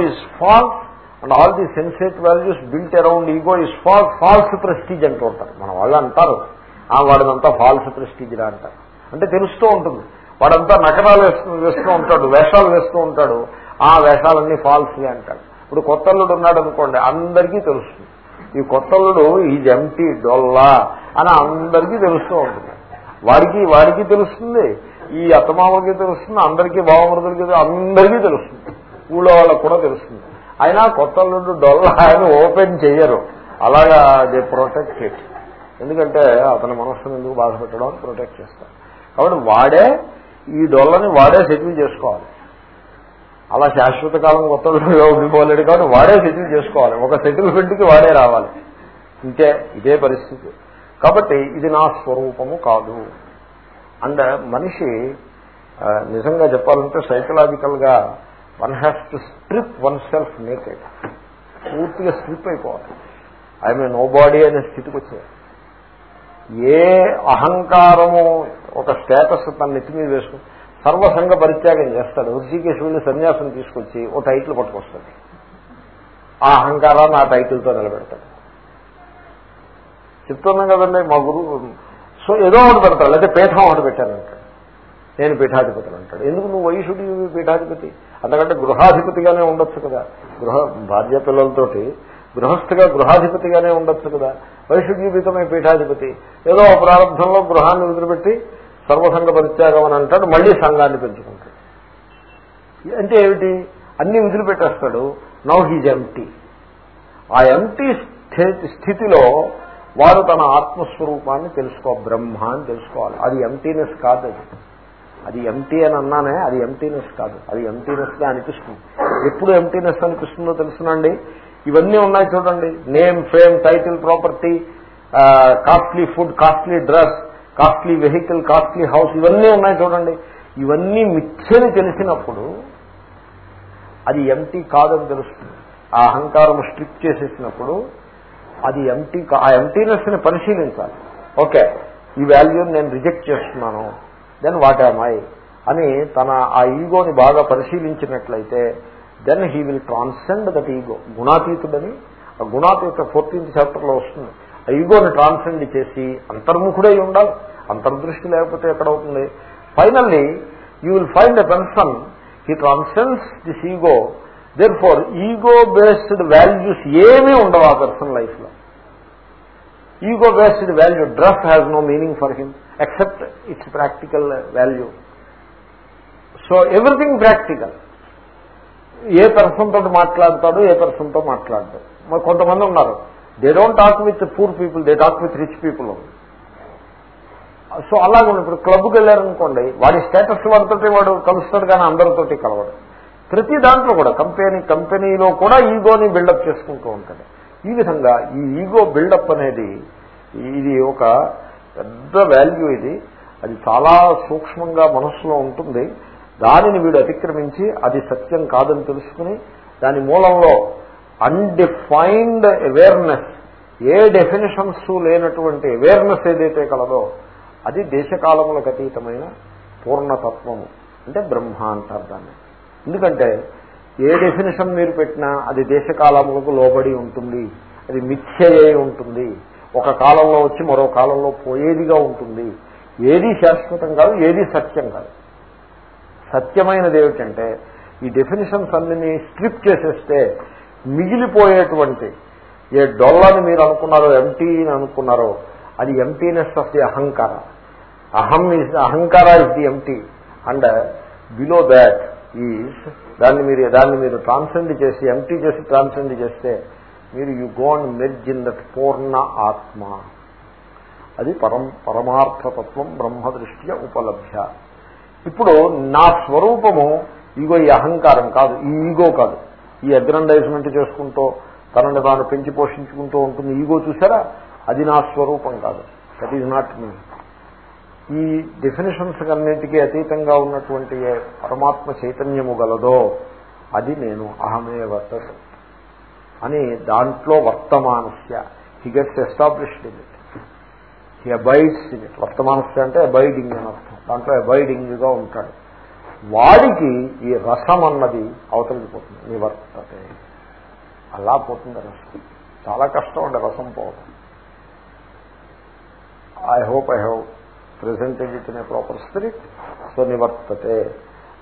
Is false and all the sensate values built around ego is false false prestige అంటూ ఉంటారు. మన వాళ్ళు అంటారు. ఆ వాడినంతా ఫాల్స్ ప్రెస్టీజ్ రా అంటారు. అంటే తెలుస్తూ ఉంటుంది. వాడంతా నకరాలు వేస్తూ వేస్తూ ఉంటాడు. వేషాలు వేస్తూ ఉంటాడు. ఆ వేషాలన్నీ ఫాల్స్గా అంటాడు. ఇప్పుడు కొత్తల్లుడు ఉన్నాడు అనుకోండి అందరికీ తెలుస్తుంది. ఈ కొత్తల్లుడు ఈజ్ ఎంటీ డొల్లా అని అందరికీ తెలుస్తూ ఉంటుంది. వాడికి వాడికి తెలుస్తుంది. ఈ అత్తమామకి తెలుస్తుంది. అందరికీ బావమృతులకి అందరికీ తెలుస్తుంది. ఊళ్ళో వాళ్ళకు కూడా తెలుస్తుంది. అయినా కొత్తల్లుడు డొల్లా అని ఓపెన్ చేయరు అలాగా దే ప్రొటెక్ట్ ఇట్ ఎందుకంటే అతని మనస్సును ఎందుకు బాధ పెట్టడం అని ప్రొటెక్ట్ చేస్తారు. కాబట్టి వాడే ఈ డొల్లని వాడే సెటిల్ చేసుకోవాలి. అలా శాశ్వత కాలం కొత్త ఉండిపోలేడు కాబట్టి వాడే సెటిల్ చేసుకోవాలి. ఒక సెటిల్మెంట్కి వాడే రావాలి. ఇంతే ఇదే పరిస్థితి. కాబట్టి ఇది నా స్వరూపము కాదు. అండ్ మనిషి నిజంగా చెప్పాలంటే సైకలాజికల్గా one has to strip oneself naked పూర్తిగా స్ట్రిప్ అయిపోవాలి. ఐ నో బాడీ అనే స్థితికి వచ్చేది ఏ అహంకారము ఒక స్టేటస్ తన నెత్తి మీద వేసుకుని సర్వసంగ పరిత్యాగం చేస్తాడు. ఋషికేశ్వరుని సన్యాసం తీసుకొచ్చి ఓ టైటిల్ పట్టుకొస్తాడు. ఆ అహంకారాన్ని ఆ టైటిల్తో నిలబెడతాడు. చెప్తున్నాం కదండి మా గురువు. సో ఏదో ఒకటి పెడతాడు. లేకపోతే పీఠం ఒకటి పెట్టానంటాడు నేను పీఠాధిపతిని అంటాడు. ఎందుకు నువ్వు వయసుడి పీఠాధిపతి? అంతకంటే గృహాధిపతిగానే ఉండొచ్చు కదా. గృహ భార్య పిల్లలతోటి గృహస్థిగా గృహాధిపతిగానే ఉండొచ్చు కదా. వైషుడ్యూపితమై పీఠాధిపతి. ఏదో ప్రారంభంలో గృహాన్ని వదిలిపెట్టి సర్వసంగ పరిత్యాగం అని అంటాడు మళ్ళీ సంఘాన్ని పెంచుకుంటాడు. అంటే ఏమిటి? అన్ని వదిలిపెట్టేస్తాడు. నౌ హీజ్ ఎంటీ ఆ ఎంటీ స్థితిలో వారు తన ఆత్మస్వరూపాన్ని తెలుసుకో బ్రహ్మ అని తెలుసుకోవాలి. అది ఎంటీనెస్ కాదు అది ఎంటీ అని అన్నానే అది ఎంటీనెస్ కాదు. అది ఎంటీనెస్గా అనిపిస్తుంది. ఎప్పుడు ఎంటీనెస్ అనిపిస్తుందో తెలుసునండి. ఇవన్నీ ఉన్నాయి చూడండి. Name fame title property costly food costly dress costly vehicle costly house ఇవన్నీ ఉన్నాయి చూడండి. ఇవన్నీ మిథ్యని తెలిసినప్పుడు అది ఎంటీ కాదని తెలుస్తుంది. ఆ అహంకారం స్ట్రిప్ చేసేసినప్పుడు అది ఎంటీ ఆ ఎంటీనెస్ని పరిశీలించాలి. ఓకే ఈ వాల్యూని నేను రిజెక్ట్ చేస్తున్నాను. దెన్ వాట్ ఆమ్ ఐ అని తన ఆ ఈగోని బాగా పరిశీలించినట్లయితే then he will transcend that ego గుణాతీతుడని ఆ గుణాతీత ఫోర్టీన్త్ చాప్టర్లో వస్తుంది. ఆ ఈగోని ట్రాన్సెండ్ చేసి అంతర్ముఖుడై ఉండాలి. అంతర్దృష్టి లేకపోతే ఎక్కడవుతుంది finally you will find a person he transcends this ego therefore ego based values ఏమీ ఉండవు ఆ పర్సన్ లైఫ్లో. Ego based value dress has no meaning for him except its practical value so everything practical A person తోటి మాట్లాడతాడు ఏ పర్సన్తో మాట్లాడతాడు మరి కొంతమంది ఉన్నారు. They don't talk with poor people they talk with rich people so అలాగే ఇప్పుడు క్లబ్కి వెళ్ళారనుకోండి వాడి స్టేటస్ వాడితోటి వాడు కలుస్తాడు కానీ అందరితోటి కలవడు. ప్రతి దాంట్లో కూడా కంపెనీ కంపెనీలో కూడా ఈగోని బిల్డప్ చేసుకుంటూ ఉంటాడు. ఈ విధంగా ఈ ఈగో బిల్డప్ అనేది ఇది ఒక పెద్ద వాల్యూ ఇది. అది చాలా సూక్ష్మంగా మనస్సులో ఉంటుంది. దానిని వీడు అతిక్రమించి అది సత్యం కాదని తెలుసుకుని దాని మూలంలో అన్డిఫైన్డ్ అవేర్నెస్ ఏ డెఫినేషన్స్ లేనటువంటి అవేర్నెస్ ఏదైతే కలదో అది దేశకాలములకు అతీతమైన పూర్ణతత్వము. అంటే బ్రహ్మ అంటారు దాన్ని ఎందుకంటే ఏ డెఫినేషన్ మీరు పెట్టినా అది దేశకాలములకు లోబడి ఉంటుంది. అది మిథ్య ఉంటుంది. ఒక కాలంలో వచ్చి మరో కాలంలో పోయేదిగా ఉంటుంది. ఏది శాశ్వతం కాదు ఏది సత్యం కాదు. సత్యమైనది ఏమిటంటే ఈ డెఫినేషన్స్ అన్ని స్ట్రిప్ చేసేస్తే మిగిలిపోయేటువంటి ఏ డొల్లని మీరు అనుకున్నారో ఎంటీ అని అనుకున్నారో అది ఎంటీనెస్ ఆఫ్ ది అహంకార. అహం ఇస్ అహంకార is the empty and below that is దాన్ని మీరు దాన్ని మీరు ట్రాన్సెండ్ చేసి ఎంటీ చేసి ట్రాన్సెండ్ చేస్తే మీరు you gone merge in that పూర్ణ ఆత్మ. అది పరం పరమార్థతత్వం బ్రహ్మ దృష్ట్యా ఉపలభ్య. ఇప్పుడు నా స్వరూపము ఈగో ఈ అహంకారం కాదు ఈ ఈగో కాదు. ఈ అగ్రండైజ్మెంట్ చేసుకుంటూ తనని తాను పెంచి పోషించుకుంటూ ఉంటుంది. ఈగో చూసారా? అది నా స్వరూపం కాదు. దట్ ఈజ్ నాట్ మీ ఈ డెఫినేషన్స్ అన్నిటికీ అతీతంగా ఉన్నటువంటి పరమాత్మ చైతన్యము గలదో అది నేను అహమే వర్తత అని దాంట్లో వర్తమానస్య. He gets established in it he abides in it వర్తమానస్య అంటే అబైడింగ్ అని అర్థం. దాంట్లో అబైడింగ్గా ఉంటాడు. వాడికి ఈ రసం అన్నది అవతలిపోతుంది నివర్తతే. అలా పోతుంది రసం. చాలా కష్టం అండి రసం పోవడం. I hope I hope presented it in a proper spirit so నివర్తతే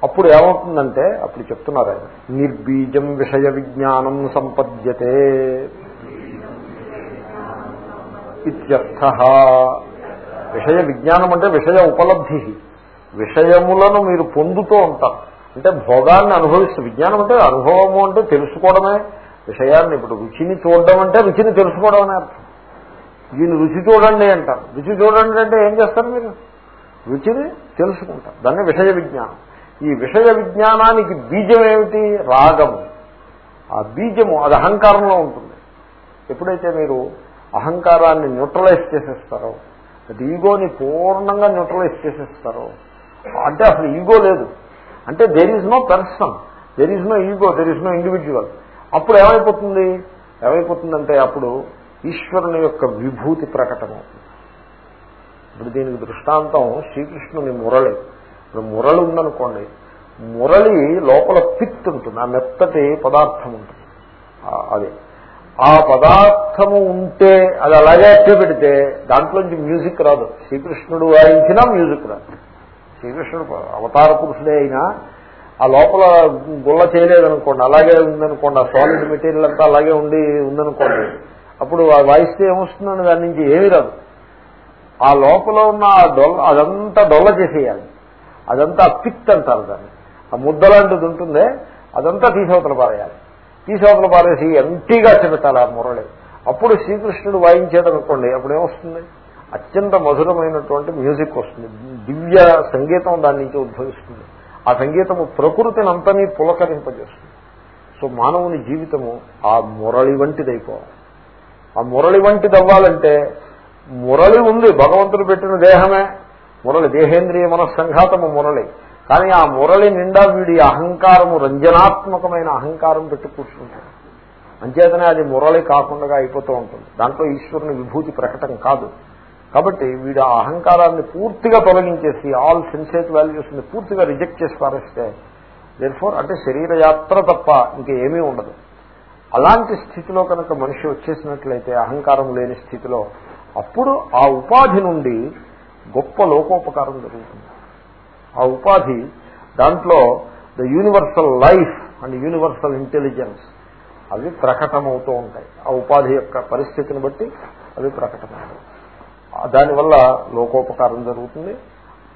అప్పుడు ఏమవుతుందంటే అప్పుడు చెప్తున్నారు ఆయన నిర్బీజం విషయ విజ్ఞానం సంపద్యతే ఇత్యర్థ. విషయ విజ్ఞానం అంటే విషయ ఉపలబ్ధి. విషయములను మీరు పొందుతూ ఉంటారు. అంటే భోగాన్ని అనుభవిస్తూ విజ్ఞానం అంటే అనుభవము అంటే తెలుసుకోవడమే. విషయాన్ని ఇప్పుడు రుచిని చూడడం అంటే రుచిని తెలుసుకోవడం అనే అర్థం. దీన్ని రుచి చూడండి అంటారు. రుచి చూడండి అంటే ఏం చేస్తారు మీరు? రుచిని తెలుసుకుంటారు. దాన్ని విషయ విజ్ఞానం. ఈ విషయ విజ్ఞానానికి బీజం ఏమిటి? రాగము. ఆ బీజము అది అహంకారంలో ఉంటుంది. ఎప్పుడైతే మీరు అహంకారాన్ని న్యూట్రలైజ్ చేసేస్తారో అది ఈగోని పూర్ణంగా న్యూట్రలైజ్ చేసేస్తారో అంటే అసలు ఈగో లేదు. అంటే there is no person there is no ego there is no individual అప్పుడు ఏమైపోతుంది? ఏమైపోతుందంటే అప్పుడు ఈశ్వరుని యొక్క విభూతి ప్రకటన. ఇప్పుడు దీనికి దృష్టాంతం శ్రీకృష్ణుని మురళి. ఇప్పుడు మురళి ఉందనుకోండి మురళి లోపల పిత్ ఉంటుంది ఆ మెత్తటి పదార్థం ఉంటుంది. అది. ఆ పదార్థము ఉంటే అది అలాగే అట్టే పెడితే దాంట్లోంచి మ్యూజిక్ రాదు. శ్రీకృష్ణుడు వాయించినా మ్యూజిక్ రాదు. శ్రీకృష్ణుడు అవతార పురుషుడే అయినా ఆ లోపల గుల్ల చేయలేదనుకోండి అలాగే ఉందనుకోండి ఆ సాలిడ్ మెటీరియల్ అంతా అలాగే ఉండి ఉందనుకోండి అప్పుడు వాయిస్తే ఏమొస్తుందని దాని నుంచి ఏమీ రాదు. ఆ లోపల ఉన్న ఆ డొల్ల అదంతా డొల్ల చేసేయాలి. అదంతా పిత్ అంటారు దాన్ని. ఆ ముద్దలాంటిది ఉంటుందే. అదంతా తీసవతల పారేయాలి. తీసవతల పారేసి ఎంటీగా చెబుతారు ఆ మురళి. అప్పుడు శ్రీకృష్ణుడు వాయించేదనుకోండి అప్పుడు ఏమొస్తుంది? అత్యంత మధురమైనటువంటి మ్యూజిక్ వస్తుంది. దివ్య సంగీతం దాని నుంచి ఉద్భవిస్తుంది. ఆ సంగీతము ప్రకృతిని అంతని పులకరింపజేస్తుంది. సో మానవుని జీవితము ఆ మురళి వంటిదైపోవాలి. ఆ మురళి వంటిది అవ్వాలంటే మురళి ఉంది భగవంతుడు పెట్టిన దేహమే. మురళి దేహేంద్రియ మనస్సంఘాతము మురళి. కానీ ఆ మురళి నిండా వీడి అహంకారము రంజనాత్మకమైన అహంకారం పెట్టి కూర్చుంటాడు. అంచేతనే అది మురళి కాకుండా అయిపోతూ ఉంటుంది. దాంట్లో ఈశ్వరుని విభూతి ప్రకటన కాదు. కాబట్టి వీడు ఆ అహంకారాన్ని పూర్తిగా తొలగించేసి ఆల్ సెన్సేట్ వాల్యూస్ని పూర్తిగా రిజెక్ట్ చేసి పారేస్తే దేర్ఫోర్ అంటే శరీరయాత్ర తప్ప ఇంకేమీ ఉండదు. అలాంటి స్థితిలో కనుక మనిషి వచ్చేసినట్లయితే అహంకారం లేని స్థితిలో అప్పుడు ఆ ఉపాధి నుండి గొప్ప లోకోపకారం జరుగుతుంది. ఆ ఉపాధి దాంట్లో the universal life and universal intelligence అవి ప్రకటమవుతూ ఉంటాయి. ఆ ఉపాధి యొక్క పరిస్థితిని బట్టి అవి ప్రకటమవుతాయి. దానివల్ల లోకోపకారం జరుగుతుంది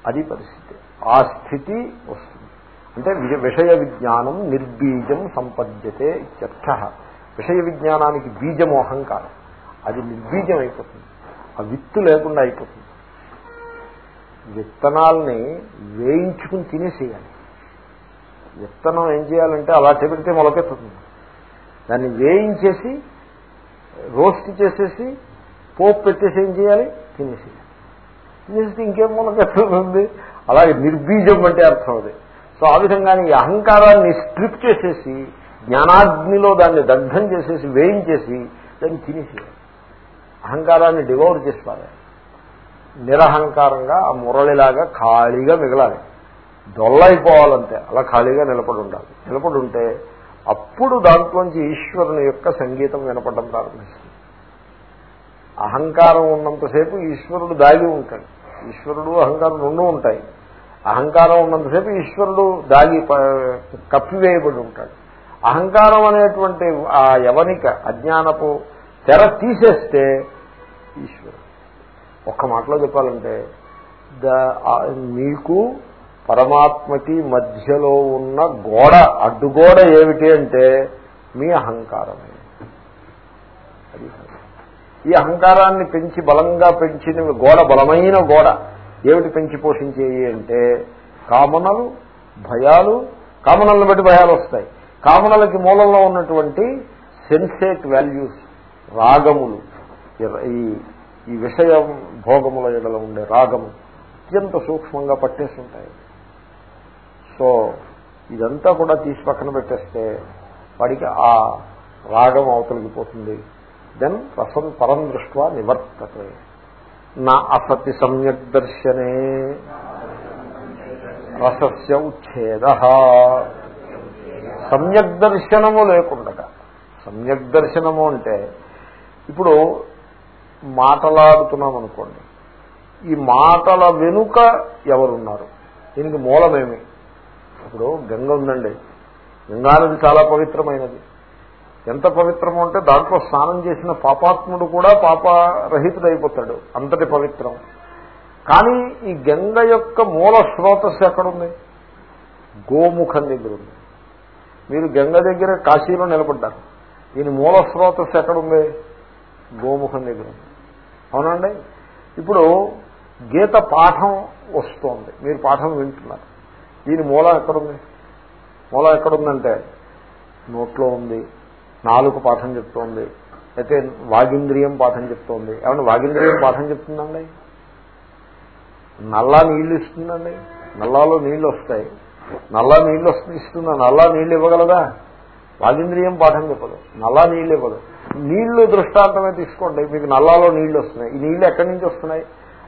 అది పరిస్థితి. ఆ స్థితి వస్తుంది. అంటే విషయ విజ్ఞానం నిర్బీజం సంపద్యతే ఇత్యర్థ. విషయ విజ్ఞానానికి బీజము అహంకారం. అది నిర్బీజం అయిపోతుంది ఆ విత్తు లేకుండా అయిపోతుంది. విత్తనాల్ని వేయించుకుని తినేసేయాలి. విత్తనం ఏం చేయాలంటే అలా చెబితే మొలకెత్తుతుంది. దాన్ని వేయించేసి రోస్ట్ చేసేసి పోపు పెట్టేసి ఏం చేయాలి? తినేసేయాలి. తినేసి ఇంకేం మొలకెత్తుంది అలాగే నిర్బీజం అంటే అర్థం అది. సో ఆ విధంగానే ఈ అహంకారాన్ని స్ట్రిప్ చేసేసి జ్ఞానాగ్నిలో దాన్ని దగ్ధం చేసేసి వేయించేసి దాన్ని తినేసేయాలి అహంకారాన్ని డివోర్ చేసి నిరహంకారంగా ఆ మురళిలాగా ఖాళీగా మిగలాలి. దొల్లైపోవాలంతే అలా ఖాళీగా నిలబడి ఉండాలి నిలబడి ఉంటే అప్పుడు దాంట్లోంచి ఈశ్వరుని యొక్క సంగీతం వినపడడం ప్రారంభిస్తుంది. అహంకారం ఉన్నంతసేపు ఈశ్వరుడు దాగి ఉంటాడు. ఈశ్వరుడు అహంకారం రెండు ఉంటాయి. అహంకారం ఉన్నంతసేపు ఈశ్వరుడు దాగి కప్పివేయబడి ఉంటాడు. అహంకారం అనేటువంటి ఆ యవనిక అజ్ఞానపు తెర తీసేస్తే ఈశ్వరుడు ఒక్క మాటలో చెప్పాలంటే మీకు పరమాత్మకి మధ్యలో ఉన్న గోడ అడ్డుగోడ ఏమిటి అంటే మీ అహంకారమే. అది ఈ అహంకారాన్ని పెంచి బలంగా పెంచిన గోడ బలమైన గోడ ఏమిటి పెంచి పోషించేవి అంటే కామనలు భయాలు కామనలను బట్టి భయాలు వస్తాయి కామనలకి మూలంలో ఉన్నటువంటి సెన్సేట్ వాల్యూస్ రాగములు ఈ ఈ విషయ భోగముల ఎడల ఉండే రాగము అత్యంత సూక్ష్మంగా పట్టేస్తుంటాయి సో ఇదంతా కూడా తీసి పక్కన పెట్టేస్తే వాడికి ఆ రాగం అవతలిగిపోతుంది దెన్ రసం పరం దృష్ట్యా నివర్తతే. నా అసతి సమ్యక్ దర్శనే. రసస్య ఉచ్ఛేద. సమ్యక్ దర్శనము లేకుండా సమ్యక్ దర్శనము అంటే ఇప్పుడు మాటలాడుతున్నాం అనుకోండి ఈ మాటల వెనుక ఎవరున్నారు? దీనికి మూలమేమి? ఇప్పుడు గంగ ఉందండి. గంగానది చాలా పవిత్రమైనది. ఎంత పవిత్రము అంటే దాంట్లో స్నానం చేసిన పాపాత్ముడు కూడా పాపరహితుడైపోతాడు. అంతటి పవిత్రం. కానీ ఈ గంగ యొక్క మూల స్రోతస్సు ఎక్కడుంది? గోముఖం దగ్గర ఉంది. మీరు గంగ దగ్గర కాశీలో నిలబడ్డారు. దీని మూల స్రోతస్సు ఎక్కడుంది? గోముఖం దగ్గర ఉంది. అవునండి? ఇప్పుడు గీత పాఠం వస్తోంది. మీరు పాఠం వింటున్నారు. దీని మూలం ఎక్కడుంది? మూలం ఎక్కడుందంటే నోట్లో ఉంది. నాలుగు పాఠం చెప్తోంది. అయితే వాగింద్రియం పాఠం చెప్తోంది. ఏమన్నా వాగింద్రియం పాఠం చెప్తుందండి? నల్లా నీళ్ళు ఇస్తుందండి. నల్లాలో నీళ్ళు వస్తాయి. నల్లా నీళ్ళు ఇస్తుందా నల్లా నీళ్ళు ఇవ్వగలదా? వాగింద్రియం పాఠం చెప్పదు. నల్లా నీళ్ళు ఇవ్వదు. నీళ్ళు దృష్టాంతమే తీసుకోండి. మీకు నల్లాలో నీళ్ళు వస్తున్నాయి. ఈ నీళ్ళు ఎక్కడి నుంచి వస్తున్నాయి?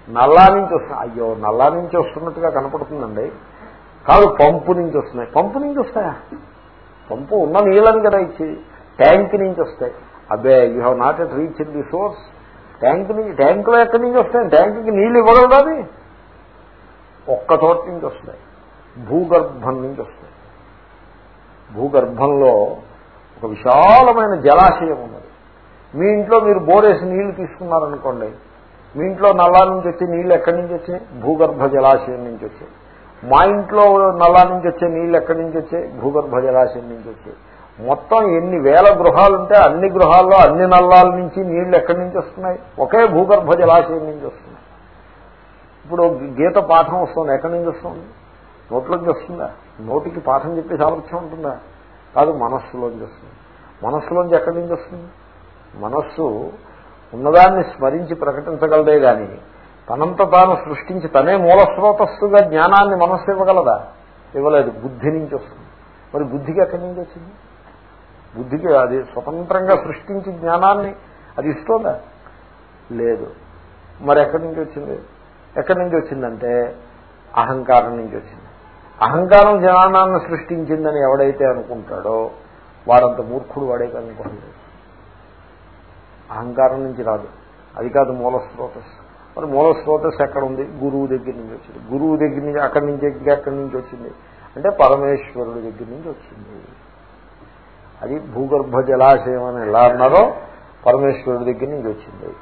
నల్లా నుంచి వస్తున్నాయి. అయ్యో నల్లా నుంచి వస్తున్నట్టుగా కనపడుతుందండి. కాదు పంపు నుంచి వస్తున్నాయి. పంపు నుంచి వస్తాయా? పంపు ఉన్న నీళ్ళని కదా ఇచ్చి ట్యాంక్ నుంచి వస్తాయి. అబ్బే you have not yet reach in the source tank నుంచి ట్యాంకులో ఎక్కడి నుంచి వస్తాయి? ట్యాంకుకి నీళ్ళు ఇవ్వగలదా అది? ఒక్క చోట నుంచి వస్తాయి. భూగర్భం నుంచి వస్తుంది. భూగర్భంలో ఒక విశాలమైన జలాశయం ఉన్నది. మీ ఇంట్లో మీరు బోరేసి నీళ్ళు తీసుకున్నారనుకోండి మీ ఇంట్లో నల్లా నుంచి వచ్చే నీళ్ళు ఎక్కడి నుంచి వచ్చాయి? భూగర్భ జలాశయం నుంచి వచ్చాయి. మా ఇంట్లో నల్లా నుంచి వచ్చే నీళ్ళు ఎక్కడి నుంచి వచ్చాయి? భూగర్భ జలాశయం నుంచి వచ్చాయి. మొత్తం ఎన్ని వేల గృహాలు ఉంటే అన్ని గృహాల్లో అన్ని నల్లాల నుంచి నీళ్ళు ఎక్కడి నుంచి వస్తున్నాయి? ఒకే భూగర్భ జలాశయం నుంచి వస్తున్నాయి. ఇప్పుడు గీత పాఠం వస్తుంది ఎక్కడి నుంచి వస్తుంది? నోట్లోకి వస్తుందా? నోటికి పాఠం చెప్పే సామర్థ్యం ఉంటుందా? కాదు మనస్సులోంచి వస్తుంది. మనస్సులోంచి ఎక్కడి నుంచి వస్తుంది? మనస్సు ఉన్నదాన్ని స్మరించి ప్రకటించగలదే గాని తనంత తాను సృష్టించి తనే మూలస్రోతస్సుగా జ్ఞానాన్ని మనస్సు ఇవ్వగలదా? ఇవ్వలేదు. బుద్ధి నుంచి వస్తుంది. మరి బుద్ధికి ఎక్కడి నుంచి వచ్చింది? బుద్ధికి అది స్వతంత్రంగా సృష్టించి జ్ఞానాన్ని అది ఇస్తుందా? లేదు. మరి ఎక్కడి నుంచి వచ్చింది? ఎక్కడి నుంచి వచ్చిందంటే అహంకారం నుంచి వచ్చింది. అహంకారం జ్ఞానాన్ని సృష్టించిందని ఎవడైతే అనుకుంటాడో వాడంత మూర్ఖుడు వాడే కనుకోండి అహంకారం నుంచి రాదు. అది కాదు మూల స్రోతస్. మరి మూల స్రోతస్ ఎక్కడ ఉంది గురువు దగ్గర నుంచి వచ్చింది. గురువు దగ్గర నుంచి అక్కడి నుంచి ఎక్కడి నుంచి వచ్చింది? అంటే పరమేశ్వరుడి దగ్గర నుంచి వచ్చింది. అది భూగర్భ జలాశయం అని ఎలా అన్నారో పరమేశ్వరుడి దగ్గర నుంచి వచ్చింది.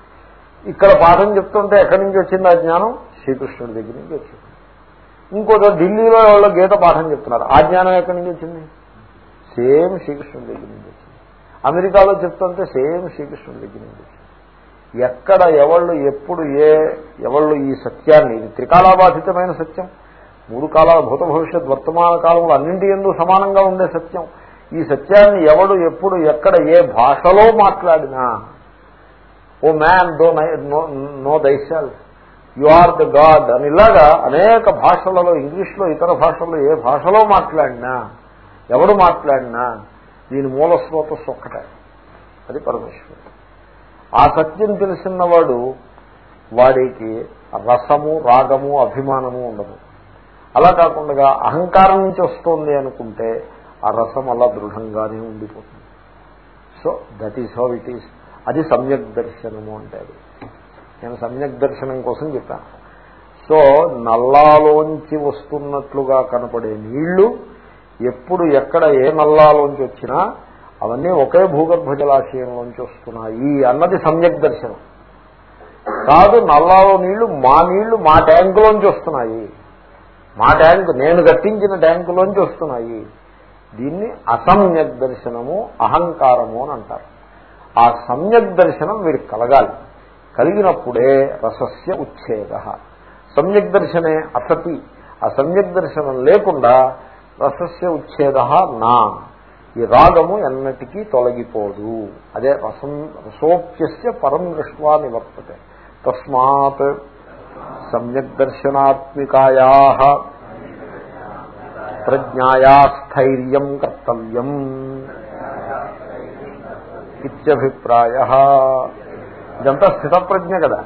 ఇక్కడ పాఠం చెప్తుంటే ఎక్కడి నుంచి వచ్చింది ఆ జ్ఞానం? శ్రీకృష్ణుడి దగ్గర నుంచి వచ్చింది. ఇంకోటి ఢిల్లీలో వాళ్ళు గీత పాఠం చెప్తున్నారు. ఆ జ్ఞానం ఎక్కడి నుంచి వచ్చింది? సేమ్ శ్రీకృష్ణుడి దగ్గర నుంచి వచ్చింది. అమెరికాలో చెప్తుంటే సేమ్ శ్రీకృష్ణుడి దగ్గర నుంచి వచ్చింది. ఎక్కడ ఎవళ్ళు ఎప్పుడు ఏ ఎవళ్ళు ఈ సత్యాన్ని ఇది త్రికాలాబాధితమైన సత్యం మూడు కాలాల భూత భవిష్యత్ వర్తమాన కాలంలో అన్నింటి ఎందు సమానంగా ఉండే సత్యం. ఈ సత్యాన్ని ఎవడు ఎప్పుడు ఎక్కడ ఏ భాషలో మాట్లాడినా O man thou know thyself. You are the God అని ఇలాగా అనేక భాషలలో ఇంగ్లీష్లో ఇతర భాషల్లో ఏ భాషలో మాట్లాడినా ఎవడు మాట్లాడినా దీని మూల స్రోతస్సు ఒక్కటే. అది పరమేశ్వరుడు. ఆ సత్యం తెలిసినవాడు వాడికి రసము రాగము అభిమానము ఉండదు. అలా కాకుండా అహంకారం నుంచి వస్తుంది అనుకుంటే ఆ రసం అలా దృఢంగానే ఉండిపోతుంది. So that is how it is అది సమ్యక్ దర్శనము అంటే అది. నేను సమ్యక్ దర్శనం కోసం చెప్పాను సో నల్లాలోంచి వస్తున్నట్లుగా కనపడే నీళ్ళు ఎప్పుడు ఎక్కడ ఏ నల్లాలోంచి వచ్చినా అవన్నీ ఒకే భూగర్భ జలాశయంలోంచి వస్తున్నాయి అన్నది సమ్యక్ దర్శనం. కాదు నల్లాలో నీళ్ళు మా నీళ్ళు మా ట్యాంకులోంచి వస్తున్నాయి. మా ట్యాంక్ నేను కట్టించిన ట్యాంకులోంచి వస్తున్నాయి. దీన్ని అసమ్యక్ దర్శనము అహంకారము అని అంటారు. ఆ సమ్యక్ దర్శనం వీడికి కలగాలి. కలిగినప్పుడే రసస్య ఉచ్ఛేద. సమ్యక్ దర్శనే అసతి. ఆ సమ్యక్ దర్శనం లేకుండా రసస్య ఉచ్ఛేద నా ఈ రాగము ఎన్నటికీ తొలగిపోదు. అదే రసం రసోప్యస్య పరం దృష్వా నివర్తతే. తస్మాత్ సమ్యక్ దర్శనాత్మికాయా ప్రజ్ఞాయా స్థైర్యం కర్తవ్యం. ఇత్యభిప్రాయ. ఇదంతా స్థితప్రజ్ఞ కదా.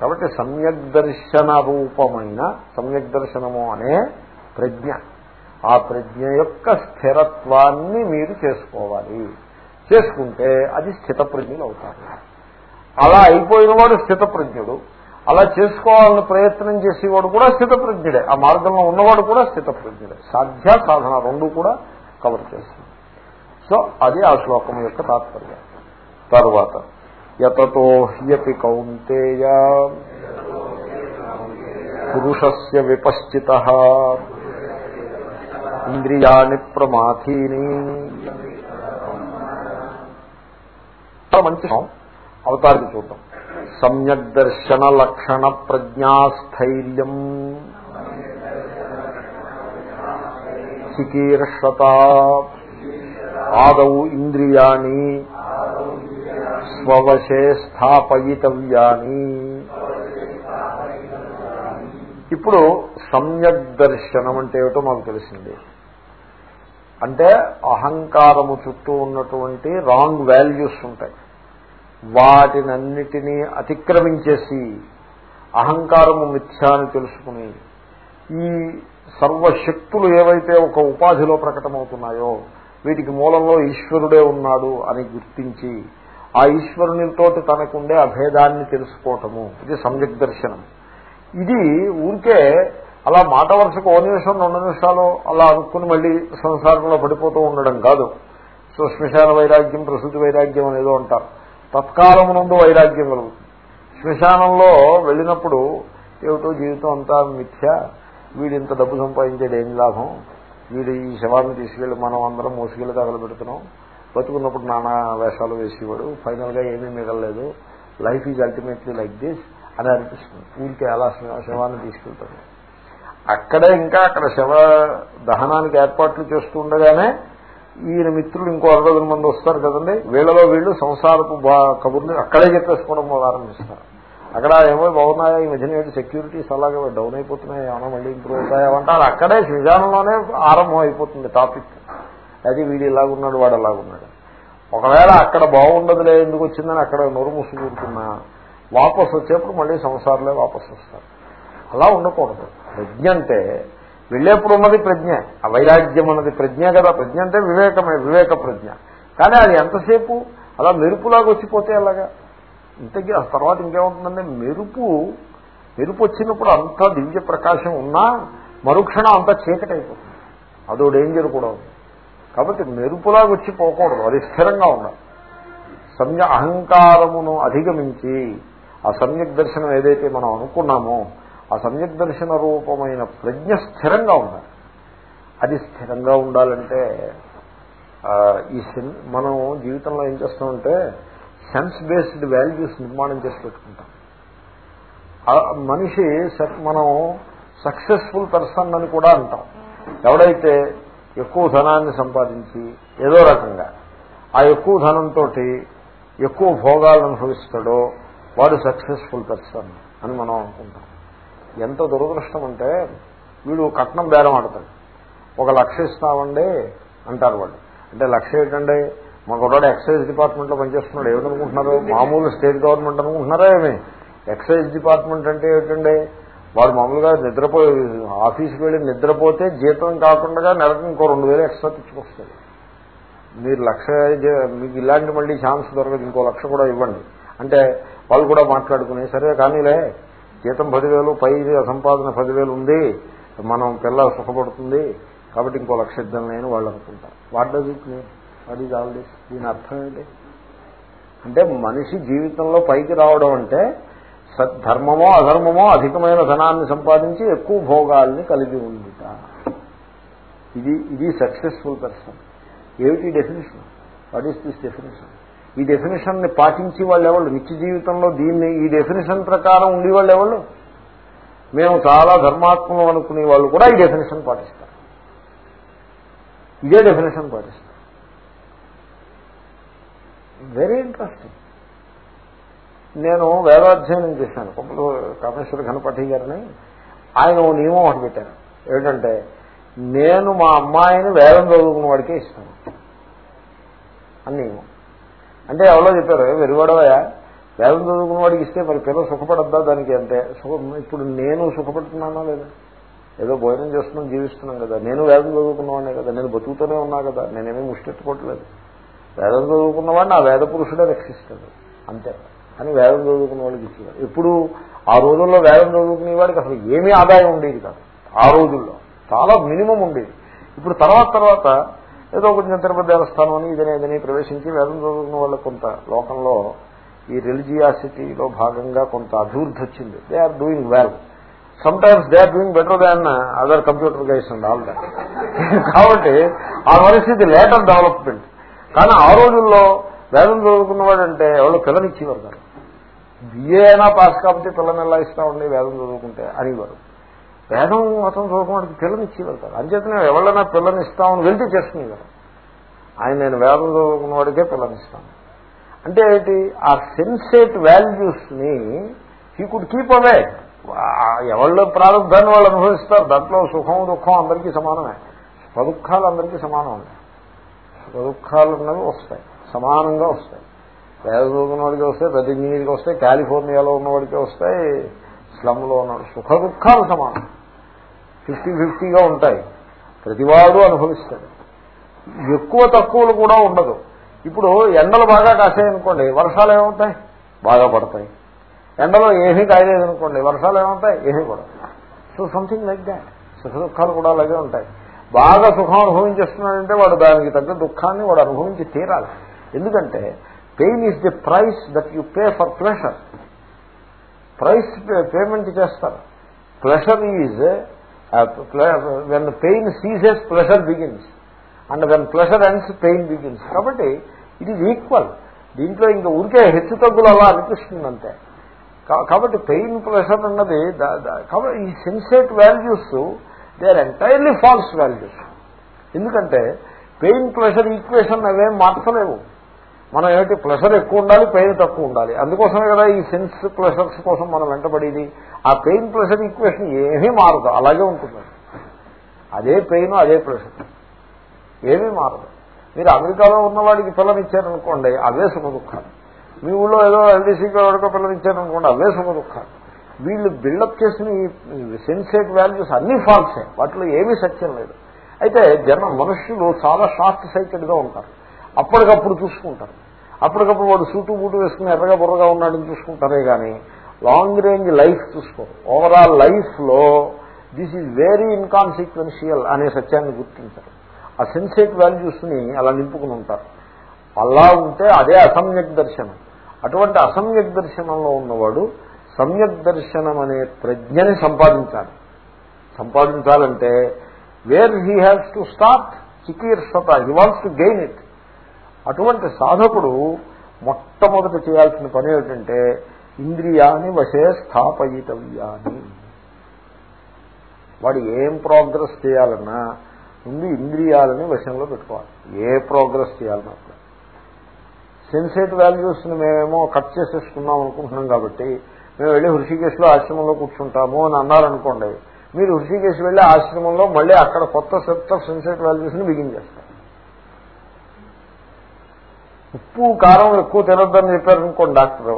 కాబట్టి సమ్యక్ దర్శన రూపమైన సమ్యక్ దర్శనము అనే ప్రజ్ఞ. ఆ ప్రజ్ఞ యొక్క స్థిరత్వాన్ని మీరు చేసుకోవాలి. చేసుకుంటే అది స్థితప్రజ్ఞులు అవుతారు అలా అయిపోయిన వాడు స్థితప్రజ్ఞుడు. అలా చేసుకోవాలని ప్రయత్నం చేసేవాడు కూడా స్థితప్రజ్ఞుడే. ఆ మార్గంలో ఉన్నవాడు కూడా స్థితప్రజ్ఞుడే. సాధ్య సాధన రెండు కూడా కవర్ చేస్తుంది. సో అది ఆ శ్లోకం యొక్క తాత్పర్యం. తర్వాత. యతతో హ్యపి కౌంతేయ. పురుషస్య విపశ్చిత. ఇంద్రియాణి ప్రమాథీని. మంచి అవతారికి చూద్దాం. సమ్యక్ దర్శన లక్షణ ప్రజ్ఞాస్థైర్యం. చికీర్షత. ఆదౌ ఇంద్రియాణి. స్వవశే స్థాపయితవ్యాని. ఇప్పుడు సమ్యక్ దర్శనం అంటే ఏమిటో మాకు తెలిసింది. అంటే అహంకారము చుట్టూ ఉన్నటువంటి రాంగ్ వాల్యూస్ ఉంటాయి. వాటినన్నిటినీ అతిక్రమించేసి అహంకారము మిథ్యా అని తెలుసుకుని ఈ సర్వశక్తులు ఏవైతే ఒక ఉపాధిలో ప్రకటమవుతున్నాయో వీటికి మూలంలో ఈశ్వరుడే ఉన్నాడు అని గుర్తించి ఆ ఈశ్వరునితోటి తనకుండే అభేదాన్ని తెలుసుకోవటము ఇది సమ్యక్ దర్శనం ఇది ఊరికే అలా మాట వరుసకు ఓ నిమిషం రెండు నిమిషాలు అలా అనుకుని మళ్ళీ సంసారంలో పడిపోతూ ఉండడం కాదు. సో శ్మశాన వైరాగ్యం ప్రసూతి వైరాగ్యం అనేదో అంటారు. తత్కాలం నుండి వైరాగ్యం కలుగుతుంది. శ్మశానంలో వెళ్ళినప్పుడు ఏమిటో జీవితం అంతా మిథ్య. వీడు ఇంత డబ్బు సంపాదించేది ఏం లాభం? వీడు ఈ శవాన్ని తీసుకెళ్ళి మనం అందరం మోసుకెళ్ళి తగలబెడుతున్నాం. బతుకున్నప్పుడు నానా వేషాలు వేసేవాడు. ఫైనల్గా ఏమీ మిగలలేదు. Life is ultimately like this అని అనిపిస్తుంది. ఊరికే అలా శవాన్ని తీసుకెళ్తాడు. అక్కడే ఇంకా అక్కడ శవ దహనానికి ఏర్పాట్లు చేస్తూ ఉండగానే ఈయన మిత్రులు ఇంకో అరవై మంది వస్తారు కదండి. వీళ్ళలో వీళ్ళు సంసారపు కబుర్లు అక్కడే చెప్పేసుకోవడం ప్రారంభిస్తారు అక్కడ ఏమో బాగున్నాయా ఈ మధ్యన సెక్యూరిటీస్ అలాగే డౌన్ అయిపోతున్నాయి ఏమైనా మళ్ళీ ఇంప్రూవ్ అవుతాయా అంటారు అక్కడే శ్రీజానంలోనే ఆరంభం అయిపోతుంది టాపిక్. అది వీడు ఇలాగున్నాడు వాడు అలాగున్నాడు. ఒకవేళ అక్కడ బాగుండదులే ఎందుకు వచ్చిందని అక్కడ నోరు మూసుకుంటున్నా వాపసు వచ్చేప్పుడు మళ్ళీ సంసారాలే వాపసు వస్తారు. అలా ఉండకూడదు. ప్రజ్ఞ అంటే వెళ్ళేప్పుడు ఉన్నది ప్రజ్ఞ. ఆ వైరాగ్యం అన్నది ప్రజ్ఞ కదా. ప్రజ్ఞ అంటే వివేకమే వివేక ప్రజ్ఞ. కానీ అది ఎంతసేపు? అలా మెరుపులాగా వచ్చిపోతే అలాగా ఇంతకీ ఆ తర్వాత ఇంకేముంటుందంటే మెరుపు మెరుపు వచ్చినప్పుడు అంత దివ్య ప్రకాశం ఉన్నా మరుక్షణం అంత చీకటి అయిపోతుంది అదో డేంజర్ కూడా ఉంది కాబట్టి మెరుపులా వచ్చి పోకూడదు అది స్థిరంగా ఉండాలి. సమ్య అహంకారమును అధిగమించి ఆ సమ్యక్ దర్శనం ఏదైతే మనం అనుకున్నామో ఆ సమ్యక్ దర్శన రూపమైన ప్రజ్ఞ స్థిరంగా ఉండాలి. అది స్థిరంగా ఉండాలంటే ఈ మనం జీవితంలో ఏం చేస్తామంటే సెన్స్ బేస్డ్ వాల్యూస్ నిర్మాణం చేసి పెట్టుకుంటాం. మనిషి మనం సక్సెస్ఫుల్ పర్సన్ అని కూడా అంటాం. ఎవడైతే ఎక్కువ ధనాన్ని సంపాదించి ఏదో రకంగా. ఆ ఎక్కువ ధనంతో ఎక్కువ భోగాలను అనుభవిస్తాడో వాడు సక్సెస్ఫుల్ పర్సన్ అని మనం అనుకుంటాం. ఎంత దురదృష్టం అంటే వీడు కట్నం బేరం ఆడతాడు. ఒక లక్ష ఇస్తామండి అంటారు వాళ్ళు. అంటే లక్ష ఏంటండి? మా కుర్రాడు ఎక్సైజ్ డిపార్ట్మెంట్లో పనిచేస్తున్నాడు. ఏమిటనుకుంటున్నారు మామూలు స్టేట్ గవర్నమెంట్ అనుకుంటున్నారా ఏమి? ఎక్సైజ్ డిపార్ట్మెంట్ అంటే ఏమిటండి? వాడు మామూలుగా నిద్రపోయి ఆఫీస్కి వెళ్ళి నిద్రపోతే జీతం కాకుండా నెలకు ఇంకో రెండు వేలు ఎక్స్ట్రా తెచ్చుకొస్తాడు. మీరు లక్ష మీకు ఇలాంటి మళ్ళీ ఛాన్స్ దొరకదు ఇంకో లక్ష కూడా ఇవ్వండి. అంటే వాళ్ళు కూడా మాట్లాడుకునే సరే కానీలే జీతం పదివేలు పై సంపాదన పదివేలు ఉంది మనం పిల్ల సుఖపడుతుంది కాబట్టి ఇంకో లక్ష ఇద్దాం నేను వాళ్ళు అనుకుంటారు what does it mean? What is all this? దీని అర్థం ఏంటి? అంటే మనిషి జీవితంలో పైకి రావడం అంటే ధర్మమో అధర్మమో అధికమైన ధనాన్ని సంపాదించి ఎక్కువ భోగాల్ని కలిగి ఉందిట ఇది ఇది సక్సెస్ఫుల్ పర్సన్ ఏమిటి definition what is this definition ఈ డెఫినేషన్ని పాటించి వాళ్ళు ఎవరు నిత్య జీవితంలో దీన్ని ఈ డెఫినేషన్ ప్రకారం ఉండేవాళ్ళు ఎవరు మేము చాలా ధర్మాత్మలు అనుకునే వాళ్ళు కూడా ఈ డెఫినేషన్ పాటిస్తారు. ఇదే డెఫినేషన్ పాటిస్తారు. వెరీ ఇంట్రెస్టింగ్ నేను వేదాధ్యయనం చేశాను. కొమ్మలు కామేశ్వర ఘనపతి గారిని. ఆయన ఓ నియమం ఒకటి పెట్టాను ఏంటంటే నేను మా అమ్మాయిని వేదం చదువుకున్న వాడికే ఇస్తాను. అని నియమం. అంటే ఎవరో చెప్పారు వెరుగడవయా వేదం చదువుకున్న వాడికి ఇస్తే మరి పిల్లలు సుఖపడద్దా దానికి? అంటే సుఖం ఇప్పుడు నేను సుఖపడుతున్నానా లేదా? ఏదో భోజనం చేస్తున్నాం జీవిస్తున్నాం కదా. నేను వేదం చదువుకున్నవాడినే కదా. నేను బతుకుతూనే ఉన్నా కదా. నేనేమీ ముష్టెట్టుకోవట్లేదు. వేదం చదువుకున్నవాడిని ఆ వేద పురుషుడే రక్షిస్తాడు. అంతే. అని వేదం చదువుకున్న వాళ్ళకి ఇచ్చేవారు. ఇప్పుడు ఆ రోజుల్లో వేదం చదువుకునే వాడికి అసలు ఏమీ ఆదాయం ఉండేది కాదు. ఆ రోజుల్లో చాలా మినిమం ఉండేది. ఇప్పుడు తర్వాత తర్వాత ఏదో కొంచెం తిరుపతి దేవస్థానం అని ఇదని ఇదని ప్రవేశించి వేదం చదువుకున్న వాళ్ళకి కొంత లోకంలో ఈ రిలిజియాసిటీలో భాగంగా కొంత అభివృద్ధి వచ్చింది. They are doing well sometimes they are doing better than other computer guys and all that కాబట్టి ఆ పరిస్థితి లేటర్ డెవలప్మెంట్ కానీ ఆ రోజుల్లో వేదం చదువుకున్నవాడంటే ఎవరు పిల్లనిచ్చేవారు కాదు. బిఏ అయినా పాస్ కాబట్టి పిల్లని ఎలా ఇస్తామండి వేదం చదువుకుంటే అనేవారు. వేదం మతం చదువుకోవడానికి పిల్లని ఇచ్చేవారు కాదు. అంచేతనే ఎవరైనా పిల్లని ఇస్తామని వెళ్తే చేసుకునేవారు ఆయన నేను వేదం చదువుకున్న వాడికే పిల్లని ఇస్తాను అంటే ఏంటి? ఆ సెన్సేట్ వాల్యూస్ని హీ కుడ్ కీప్ అవే ఎవళ్ళ ప్రారంభాన్ని వాళ్ళు అనుభవిస్తారు. దాంట్లో సుఖం దుఃఖం అందరికీ సమానమే. స్వదుఖాలు అందరికీ సమానం సుఖదుఖాలు ఉన్నవి వస్తాయి. సమానంగా వస్తాయి. పేద చదువుకున్న వాడికి వస్తాయి పెద్ద ఇంజనీర్కి వస్తాయి కాలిఫోర్నియాలో ఉన్నవాడికి వస్తాయి స్లమ్లో ఉన్నాడు సుఖ దుఃఖాలు సమానం. ఫిఫ్టీ ఫిఫ్టీగా ఉంటాయి. ప్రతివాడు అనుభవిస్తాడు. ఎక్కువ తక్కువలు కూడా ఉండదు. ఇప్పుడు ఎండలు బాగా కాసాయనుకోండి వర్షాలు ఏమవుతాయి బాగా పడతాయి. ఎండలో ఏమీ కాయలేదనుకోండి వర్షాలు ఏమవుతాయి ఏమీ పడవు సో సంథింగ్ లైక్ దాట్ సుఖ దుఃఖాలు కూడా అలాగే ఉంటాయి. బాగా సుఖం అనుభవించేస్తున్నాడంటే వాడు దానికి తగ్గ దుఃఖాన్ని వాడు అనుభవించి తీరాలి. ఎందుకంటే pain is the price that you pay for pleasure price payment చేస్తారు. Pleasure is when pain ceases pleasure begins and when pleasure ends pain begins కాబట్టి ఇట్ ఈజ్ ఈక్వల్ దీంట్లో ఇంకా ఊరికే హెచ్చు తగ్గులు అలా అనిపిస్తుంది అంతే కాబట్టి పెయిన్ ప్రెషర్ అన్నది కాబట్టి ఈ sensate values they are entirely false values ఎందుకంటే పెయిన్ ప్రెషర్ ఈక్వేషన్ అవేం మార్చలేవు మనం ఏమిటి ప్లెషర్ ఎక్కువ ఉండాలి పెయిన్ తక్కువ ఉండాలి. అందుకోసమే కదా ఈ సెన్స్ ప్లెషర్స్ కోసం మనం వెంటబడేది. ఆ పెయిన్ ప్లెషర్ ఈక్వేషన్ ఏమీ మారదు అలాగే ఉంటుంది. అదే పెయిన్ అదే ప్లెషర్ ఏమీ మారదు. మీరు అమెరికాలో ఉన్నవాడికి పిల్లనిచ్చారనుకోండి అవే సుఖ దుఃఖాలు. మీ ఊళ్ళో ఏదో ఎల్డీసీకి ఎవరికో పిల్లనిచ్చారనుకోండి అవే సుఖ దుఃఖాలు. వీళ్ళు బిల్డప్ చేసిన ఈ సెన్సేట్ వాల్యూస్ అన్ని ఫాల్సే వాటిలో ఏమీ సత్యం లేదు. అయితే జన మనుష్యులు చాలా షార్ట్ సైటెడ్గా ఉంటారు. అప్పటికప్పుడు చూసుకుంటారు. అప్పటికప్పుడు వాడు సూటు బూటు వేసుకుని ఎర్రగా బుర్రగా ఉన్నాడని చూసుకుంటారే కానీ లాంగ్ రేంజ్ లైఫ్ చూసుకోరు. ఓవరాల్ లైఫ్లో దిస్ ఈజ్ వెరీ ఇన్కాన్సిక్వెన్షియల్ అనే సత్యాన్ని గుర్తించారు. ఆ సెన్సేట్ వాల్యూస్ని అలా నింపుకుని ఉంటారు. అలా ఉంటే అదే అసమ్యక్ దర్శనం. అటువంటి అసమ్యక్ దర్శనంలో ఉన్నవాడు సమ్యక్ దర్శనం అనే ప్రజ్ఞని సంపాదించాలి. సంపాదించాలంటే where he has to start చికీర్షత he wants to gain it అటువంటి సాధకుడు మొట్టమొదటి చేయాల్సిన పని ఏమిటంటే ఇంద్రియాన్ని వశే స్థాపయితవ్యాన్ని వాడు ఏం ప్రోగ్రెస్ చేయాలన్నా ముందు ఇంద్రియాలని వశంలో పెట్టుకోవాలి. ఏ ప్రోగ్రెస్ చేయాలన్నా సెన్సేట్ వాల్యూస్ని మేమేమో కట్ చేసేసుకున్నాం అనుకుంటున్నాం కాబట్టి మేము వెళ్ళి హృషికేశ్లో ఆశ్రమంలో కూర్చుంటాము అని అన్నారనుకోండి మీరు హృషికేశ్ వెళ్ళి ఆశ్రమంలో మళ్ళీ అక్కడ కొత్త సెట్ ఆఫ్ సెన్సేట్ వాల్యూస్ని బిగిన్ చేస్తారు. ఉప్పు కారం ఎక్కువ తినొద్దని చెప్పారనుకోండి డాక్టర్.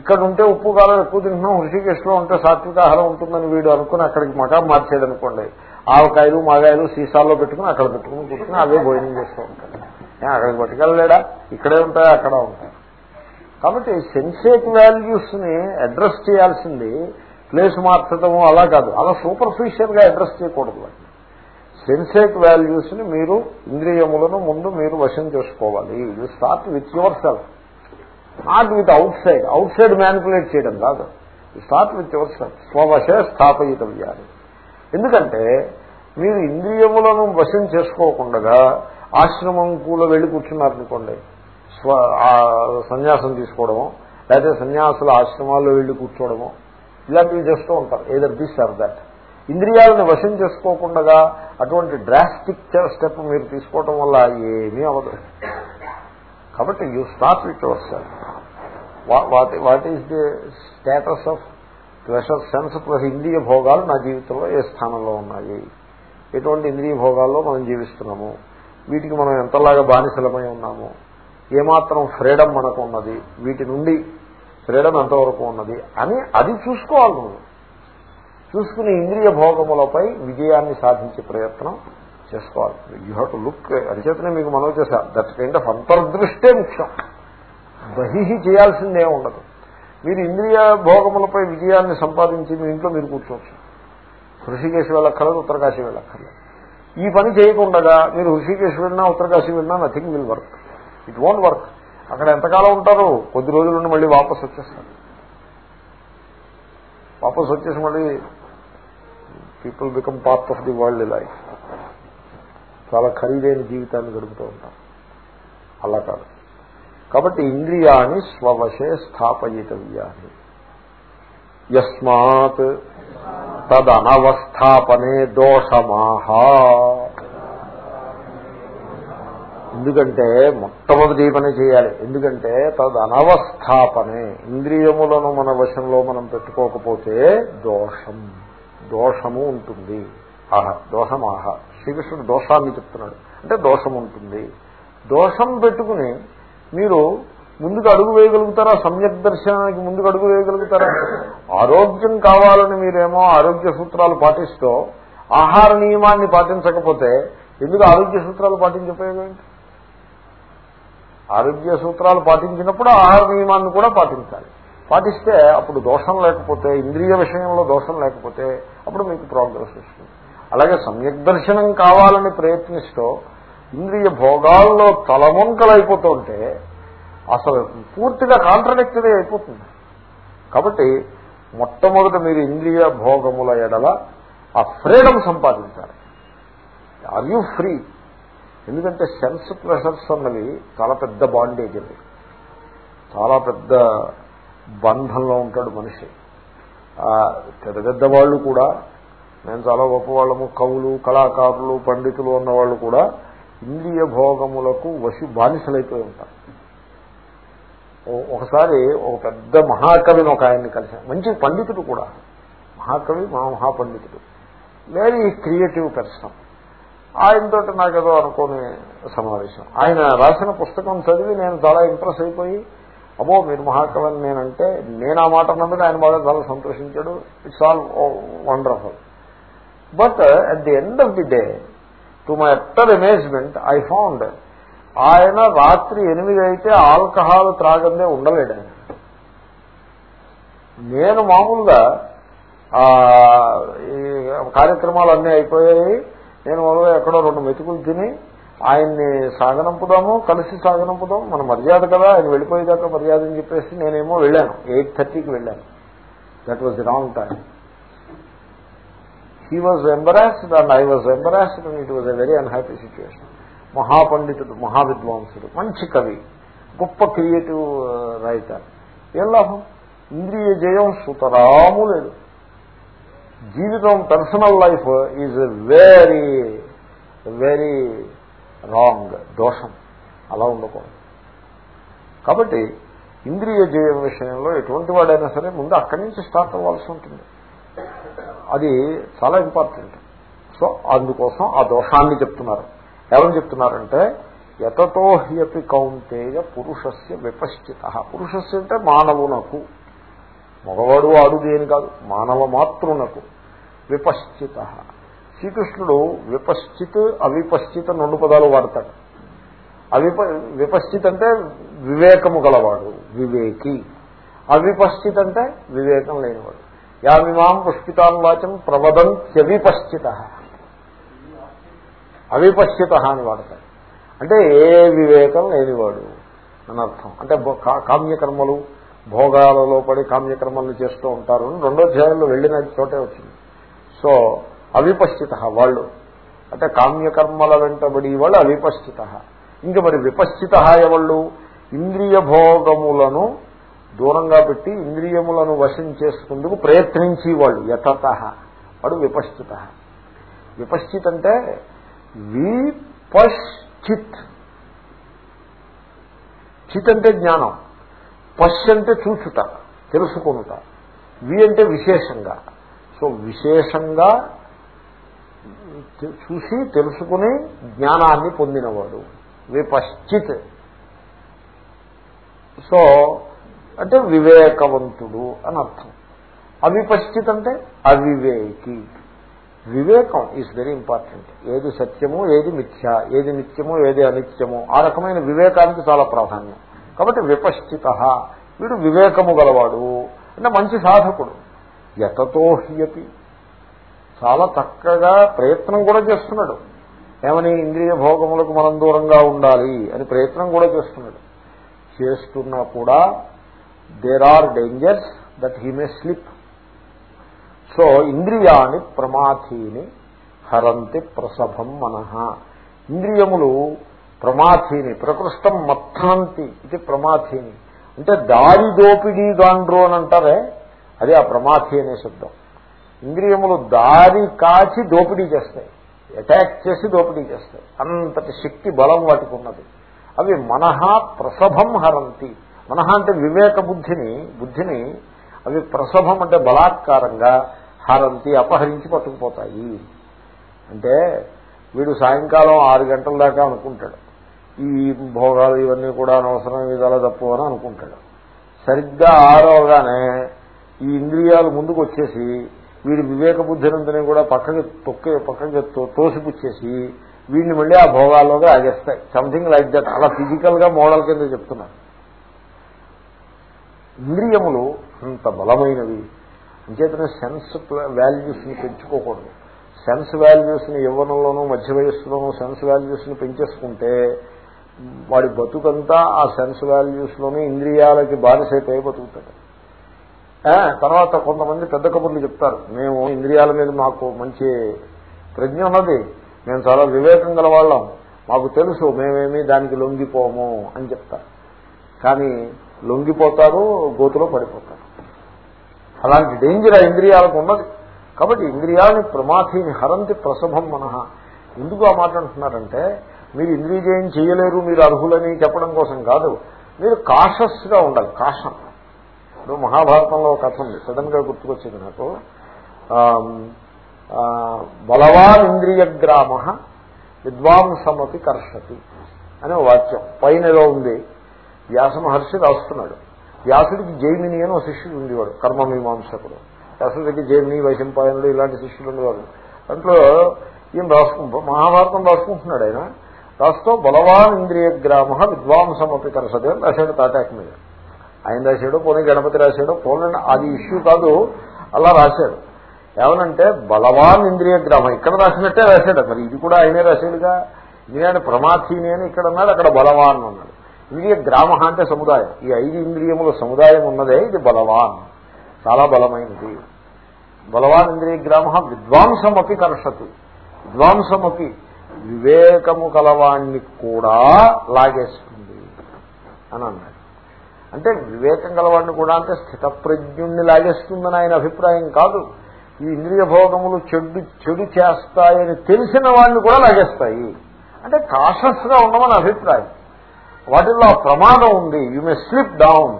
ఇక్కడ ఉంటే ఉప్పు కారం ఎక్కువ తింటున్నాం. హృషికేశ్లో ఉంటే సాత్విక ఆహారం ఉంటుందని వీడు అనుకుని అక్కడికి మకా మార్చేది అనుకోండి. ఆవకాయలు మాగాయలు సీసాల్లో పెట్టుకుని అక్కడ పెట్టుకుని కూర్చుని అవే భోజనం చేస్తూ ఉంటాడు అక్కడికి పట్టుకెళ్ళలేడా? ఇక్కడే ఉంటాయి అక్కడ ఉంటాయి కాబట్టి సెన్సేట్ వాల్యూస్ని అడ్రస్ చేయాల్సింది ప్లేస్ మార్చడము అలా కాదు. అలా సూపర్ఫిషియల్గా అడ్రస్ చేయకూడదు సెన్సేట్ వాల్యూస్ని మీరు ఇంద్రియములను ముందు మీరు వశం చేసుకోవాలి. You start with yourself not with outside outside manipulate చేయడం కాదు. You start with yourself స్వవశ స్థాపయితవ్యాలు. ఎందుకంటే మీరు ఇంద్రియములను వశం చేసుకోకుండా ఆశ్రమం కూడా వెళ్ళి కూర్చున్నారనుకోండి స్వ సన్యాసం తీసుకోవడము లేకపోతే సన్యాసుల ఆశ్రమాల్లో వెళ్ళి కూర్చోవడము ఇలాంటివి చేస్తూ ఉంటారు. ఏదర్ దిస్ ఆర్ దట్ ఇంద్రియాలను వశం చేసుకోకుండా అటువంటి డ్రాస్టిక్ స్టెప్ మీరు తీసుకోవటం వల్ల ఏమీ అవ్వదు. కాబట్టి you stop it yourself what what is the status of pleasure sense plus ఇంద్రియ భోగాలు నా జీవితంలో ఏ స్థానంలో ఉన్నాయి? ఎటువంటి ఇంద్రియ భోగాల్లో మనం జీవిస్తున్నాము? వీటికి మనం ఎంతలాగా బానిసలమై ఉన్నాము? ఏమాత్రం ఫ్రీడమ్ మనకు ఉన్నది? వీటి నుండి ఫ్రీడమ్ ఎంతవరకు ఉన్నది? అని అది చూసుకోవాలి నువ్వు. చూసుకుని ఇంద్రియ భోగములపై విజయాన్ని సాధించే ప్రయత్నం చేసుకోవాలి. యూ హ్యావ్ టు లుక్ అరిచేతనే మీకు మనం చేశా. దట్ కైండ్ ఆఫ్ అంతర్దృష్టే ముఖ్యం. బహిహి చేయాల్సిందే ఉండదు. మీరు ఇంద్రియ భోగములపై విజయాన్ని సంపాదించి మీ ఇంట్లో మీరు కూర్చోవచ్చు. హృషికేశ్ వెళ్ళక్కర్లేదు ఉత్తరకాశీ వెళ్ళక్కర్లేదు ఈ పని చేయకుండా మీరు హృషికేశ్ వెళ్ళినా ఉత్తరకాశీ వెళ్ళినా nothing will work it won't work అక్కడ ఎంతకాలం ఉంటారు? కొద్ది రోజుల నుండి మళ్ళీ వాపసు వచ్చేస్తారు వాపసు వచ్చేసి మళ్ళీ people become part of the world life చాలా ఖరీదైన జీవితాన్ని గడుపుతూ ఉంటాం. అలా కాదు. కాబట్టి ఇంద్రియాన్ని స్వవశే స్థాపయితవ్యాన్ని యస్మాత్ తదనవస్థాపనే దోషమాహా. ఎందుకంటే మొట్టమొదటి పని చేయాలి. ఎందుకంటే తదనవస్థాపనే. ఇంద్రియములను మన వశంలో మనం పెట్టుకోకపోతే దోషం. దోషము ఉంటుంది. ఆహ దోషమాహ శ్రీకృష్ణుడు దోషాన్ని చెప్తున్నాడు. అంటే దోషం ఉంటుంది. దోషం పెట్టుకుని మీరు ముందుకు అడుగు వేయగలుగుతారా? సమ్యక్ దర్శనానికి ముందుకు అడుగు వేయగలుగుతారా? ఆరోగ్యం కావాలని మీరేమో ఆరోగ్య సూత్రాలు పాటిస్తూ ఆహార నియమాన్ని పాటించకపోతే ఎందుకు ఆరోగ్య సూత్రాలు పాటించకపోయేది ఆరోగ్య సూత్రాలు పాటించినప్పుడు ఆహార నియమాన్ని కూడా పాటించాలి. పాటిస్తే అప్పుడు దోషం లేకపోతే ఇంద్రియ విషయంలో దోషం లేకపోతే అప్పుడు మీకు ప్రోగ్రెస్ వస్తుంది. అలాగే సమ్యక్ దర్శనం కావాలని ప్రయత్నిస్తూ ఇంద్రియ భోగాల్లో తలముంకలు అసలు పూర్తిగా కాంట్రడిక్టరీ అయిపోతుంది. కాబట్టి మొట్టమొదట మీరు ఇంద్రియ భోగముల ఎడల ఆ ఫ్రీడమ్ సంపాదించాలి. ఆర్ యూ ఫ్రీ ఎందుకంటే సెన్స్ ప్రెషర్స్ అన్నవి చాలా పెద్ద బాండేజ్ అది చాలా పెద్ద బంధంలో ఉంటాడు మనిషి. పెద్ద పెద్ద వాళ్ళు కూడా నేను చాలా గొప్పవాళ్ళము కవులు కళాకారులు పండితులు ఉన్నవాళ్ళు కూడా ఇంద్రియ భోగములకు వసి బానిసలైపోయి ఉంటారు. ఒకసారి ఒక పెద్ద మహాకవిని ఒక ఆయన్ని కలిశాను. మంచి పండితుడు కూడా. మహాకవి మా మహాపండితుడు. వెరీ క్రియేటివ్ పర్సన్ ఆయనతో నాకేదో అనుకోని సమావేశం. ఆయన రాసిన పుస్తకం చదివి నేను చాలా ఇంప్రెస్ అయిపోయి అబ్బో మీరు మహాకవి అని నేనంటే నేను ఆ మాట అన్నందుకు ఆయన బాగా చాలా సంతోషించాడు. It's all wonderful but at the end of the day to my utter amazement I found ఆయన రాత్రి ఎనిమిది అయితే ఆల్కహాల్ త్రాగందే ఉండలేడు. ఆయన నేను మామూలుగా ఈ కార్యక్రమాలు అన్నీ అయిపోయాయి. నేను మొదలుగా ఎక్కడో రెండు మెతుకులు తిని ఆయన్ని సాగనంపుదాము కలిసి సాగనంపుదాం మన మర్యాద కదా ఆయన వెళ్ళిపోయేదాకా మర్యాద అని చెప్పేసి నేనేమో వెళ్ళాను. ఎయిట్ థర్టీకి వెళ్ళాను. That was wrong time he was embarrassed and I was embarrassed and it was a very unhappy situation మహాపండితుడు మహావిద్వాంసుడు మంచి కవి గొప్ప క్రియేటివ్ uh, రైటర్ ఏం లాభం? ఇంద్రియ జయం సుతరాము లేదు. జీవితం personal life is very very wrong దోషం. అలా ఉండకూడదు. కాబట్టి ఇంద్రియ జయం విషయంలో ఎటువంటి వాడైనా సరే ముందు అక్కడి నుంచి స్టార్ట్ అవ్వాల్సి ఉంటుంది. అది చాలా ఇంపార్టెంట్. సో అందుకోసం ఆ దోషాన్ని చెప్తున్నారు. ఎవరు చెప్తున్నారంటే ఎతతో హ్యపి కౌంతేయ పురుషస్య విపశ్చిత. పురుషస్య అంటే మానవునకు మగవాడు ఆడు దేని కాదు మానవ మాతృనకు విపశ్చిత. శ్రీకృష్ణుడు విపశ్చిత్ అవిపశ్చిత్ రెండు పదాలు వాడతాడు. అవిప విపశ్చిత్ అంటే వివేకము గలవాడు వివేకి. అవిపశ్చిత్ అంటే వివేకం లేనివాడు. యామిమాం పుష్పితాం వాచం ప్రవదంత్యవిపశ్చిత అవిపశ్చిత అని వాడతాడు. అంటే ఏ వివేకం లేనివాడు అని అర్థం అంటే కామ్యకర్మలు భోగాలలో పడి కామ్యకర్మలను చేస్తూ ఉంటారు. రెండో అధ్యాయంలో వెళ్ళిన చోటే వచ్చింది. సో అవిపశ్చిత వాళ్ళు. అంటే కామ్యకర్మల వెంటబడి వాళ్ళు అవిపశ్చిత. ఇంకా మరి విపశ్చిత ఎవళ్ళు? ఇంద్రియ భోగములను దూరంగా పెట్టి ఇంద్రియములను వశం చేసుకుందుకు ప్రయత్నించి వాళ్ళు యతత. వాడు విపశ్చిత. విపశ్చిత్ అంటే విపశ్చిత్. చిత్ అంటే జ్ఞానం. పశ్ అంటే చూచుట తెలుసుకునుట. వి అంటే విశేషంగా. సో విశేషంగా చూసి తెలుసుకుని జ్ఞానాన్ని పొందినవాడు. విపశ్చిత్. సో అంటే వివేకవంతుడు అని అర్థం. అవిపశ్చిత్ అంటే అవివేకి. వివేకం ఈజ్ వెరీ ఇంపార్టెంట్ ఏది సత్యము ఏది మిథ్య ఏది నిత్యమో ఏది అనిత్యమో ఆ రకమైన వివేకానికి చాలా ప్రాధాన్యం. కాబట్టి విపశ్చిత. వీడు వివేకము గలవాడు. అంటే మంచి సాధకుడు. యతతో హ్యతి చాలా చక్కగా ప్రయత్నం కూడా చేస్తున్నాడు. ఏమని ఇంద్రియ భోగములకు మనం దూరంగా ఉండాలి అని ప్రయత్నం కూడా చేస్తున్నాడు. చేస్తున్నా కూడా there are dangers that he may slip so ఇంద్రియాని ప్రమాథీని హరంతి ప్రసభం మనహ ఇంద్రియములు ప్రమాథీని ప్రకృష్టం మత్తంతి ఇది ప్రమాథీని. అంటే దారి దోపిడీ గాండ్రు అని అంటారే అది ఆ ప్రమాథి అనే శబ్దం. ఇంద్రియములు దారి కాచి దోపిడీ చేస్తాయి. అటాక్ చేసి దోపిడీ చేస్తాయి. అంతటి శక్తి బలం వాటికి ఉన్నది. అవి మనహ ప్రసభం హరంతి. మనహ అంటే వివేక బుద్ధిని బుద్ధిని అవి ప్రసభం అంటే బలాత్కారంగా హరంతి అపహరించి పట్టుకుపోతాయి. అంటే వీడు సాయంకాలం ఆరు గంటల దాకా అనుకుంటాడు. ఈ భోగాలు ఇవన్నీ కూడా అనవసరం విధాలు తప్పు అని అనుకుంటాడు. సరిగ్గా ఆరవగానే ఈ ఇంద్రియాలు ముందుకు వచ్చేసి వీడి వివేక బుద్ధినంతని కూడా పక్కకి తొక్కే పక్కకి తోసిపుచ్చేసి వీడిని మళ్ళీ ఆ భోగాల్లోకి ఆగేస్తాయి సంథింగ్ లైక్ దట్ అలా ఫిజికల్గా మోడల్ కింద చెప్తున్నారు. ఇంద్రియములు అంత బలమైనవి. అంచేతనే సెన్స్ వాల్యూస్ని పెంచుకోకూడదు. సెన్స్ వాల్యూస్ని యవ్వనంలోనూ మధ్య వయస్సులోనూ సెన్స్ వాల్యూస్ని పెంచేసుకుంటే వాడి బతుకంతా ఆ సెన్స్ వాల్యూస్లోనే ఇంద్రియాలకి బానిసైపోయి బతుకుతాడు. తర్వాత కొంతమంది పెద్ద కబుర్లు చెప్తారు. మేము ఇంద్రియాల మీద మాకు మంచి ప్రజ్ఞ ఉన్నది. మేము చాలా వివేకం గల వాళ్ళం మాకు తెలుసు మేమేమి దానికి లొంగిపోము అని చెప్తారు. కానీ లొంగిపోతారు గోతులో పడిపోతారు. అలాంటి డేంజర్ ఆ ఇంద్రియాలకు ఉన్నది. కాబట్టి ఇంద్రియాలని ప్రమాథిని హరంతి ప్రసభం మనహ. ఎందుకు ఆ మాట అంటున్నారంటే మీరు ఇంద్రియజయం చేయలేరు మీరు అర్హులని చెప్పడం కోసం కాదు. మీరు కాషస్గా ఉండాలి కాషన్ ఇప్పుడు మహాభారతంలో కథ ఉంది. సడన్గా గుర్తుకొచ్చింది నాకు. బలవాన్ ఇంద్రియగ్రామ విద్వాంసమతి కర్షతి అనే వాక్యం. పైన ఏదో ఉంది. వ్యాస మహర్షి రాస్తున్నాడు. వ్యాసుడికి జైమిని అని ఒక శిష్యుడు ఉండేవాడు కర్మమీమాంసకుడు. వ్యాసుడికి జైమిని వైశంపాయనుడు ఇలాంటి శిష్యులు ఉండేవాడు దాంట్లో ఈయన రాసుకుంటూ మహాభారతం రాసుకుంటున్నాడు ఆయన. రాస్తూ బలవాన్ ఇంద్రియ గ్రామ విద్వాంసమపి కరసతి అని రాశాడు తాటాక్ మీద ఆయన రాశాడు పోనీ గణపతి రాశాడు పోలండి అది ఇష్యూ కాదు. అలా రాశాడు. ఏమనంటే బలవాన్ ఇంద్రియ గ్రామం. ఇక్కడ రాసినట్టే రాశాడు. మరి ఇది కూడా ఆయనే రాశాడుగా? ఇంద్రియాన్ని ప్రమాథీని అని ఇక్కడ అన్నాడు అక్కడ బలవాన్ అన్నాడు. ఇంద్రియ గ్రామ అంటే సముదాయం. ఈ ఐదు ఇంద్రియముల సముదాయం ఉన్నదే ఇది బలవాన్. చాలా బలమైనది బలవాన్ ఇంద్రియ గ్రామ విద్వాంసమపి కర్షతి. విద్వాంసమపి వివేకము కలవాణ్ణి కూడా లాగేస్తుంది అని అన్నాడు. అంటే వివేకం గలవాడిని కూడా అంటే స్థితప్రజ్ఞుణ్ణి లాగేస్తుందని ఆయన అభిప్రాయం కాదు. ఈ ఇంద్రియ భోగములు చెడు చెడు చేస్తాయని తెలిసిన వాడిని కూడా లాగేస్తాయి. అంటే కాషస్గా ఉండమని అభిప్రాయం. వాటిల్లో ప్రమాదం ఉంది. యు మే స్లిప్ డౌన్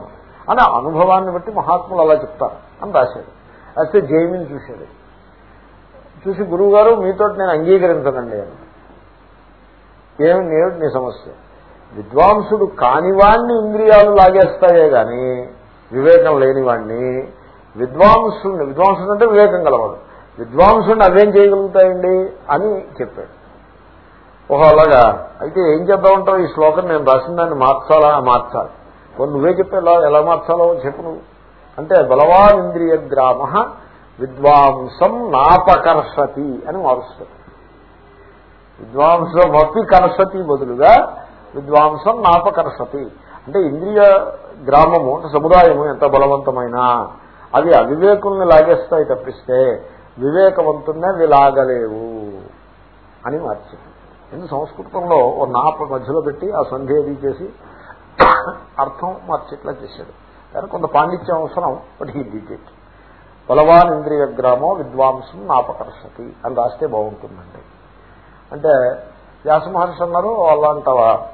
అనే అనుభవాన్ని బట్టి మహాత్ములు అలా చెప్తారు అని రాశాడు అయితే జైమిని చూశాడు చూసి గురువు గారు మీతో నేను అంగీకరించనండి అని. ఏమి? నేను నీ సమస్య? విద్వాంసుడు కానివాణ్ణి ఇంద్రియాలు లాగేస్తాయే గాని వివేకం లేనివాణ్ణి విద్వాంసుని విద్వాంసుడు అంటే వివేకం కలవాడు విద్వాంసుడిని అవేం చేయగలుగుతాయండి అని చెప్పాడు. ఓహో అలాగా. అయితే ఏం చేద్దామంటావు ఈ శ్లోకం నేను రాసిన దాన్ని మార్చాలా? మార్చాలి. నువ్వే చెప్పే ఎలా మార్చాలో చెప్పు నువ్వు. అంటే బలవాన్ ఇంద్రియ గ్రామ విద్వాంసం నాపకర్షతి అని మారుస్తుంది విద్వాంసం అప్పి కర్షతి బదులుగా విద్వాంసం నాపకర్షతి. అంటే ఇంద్రియ గ్రామము అంటే సముదాయము ఎంత బలవంతమైనా అవి అవివేకుల్ని లాగేస్తాయి తప్పిస్తే వివేకవంతున్నే అవి లాగలేవు అని మార్చింది. ఎందుకు సంస్కృతంలో ఓ నాప మధ్యలో పెట్టి ఆ సంధి అది చేసి అర్థం మార్చిట్లా చేశాడు. కానీ కొంత పాండిత్యం అవసరం బట్ హీ డిడ్ ఇట్. బలవాన్ ఇంద్రియ గ్రామో విద్వాంసం నాపకర్షతి అని రాస్తే బాగుంటుందండి. అంటే వ్యాసమహర్షి అన్నారు అంటావా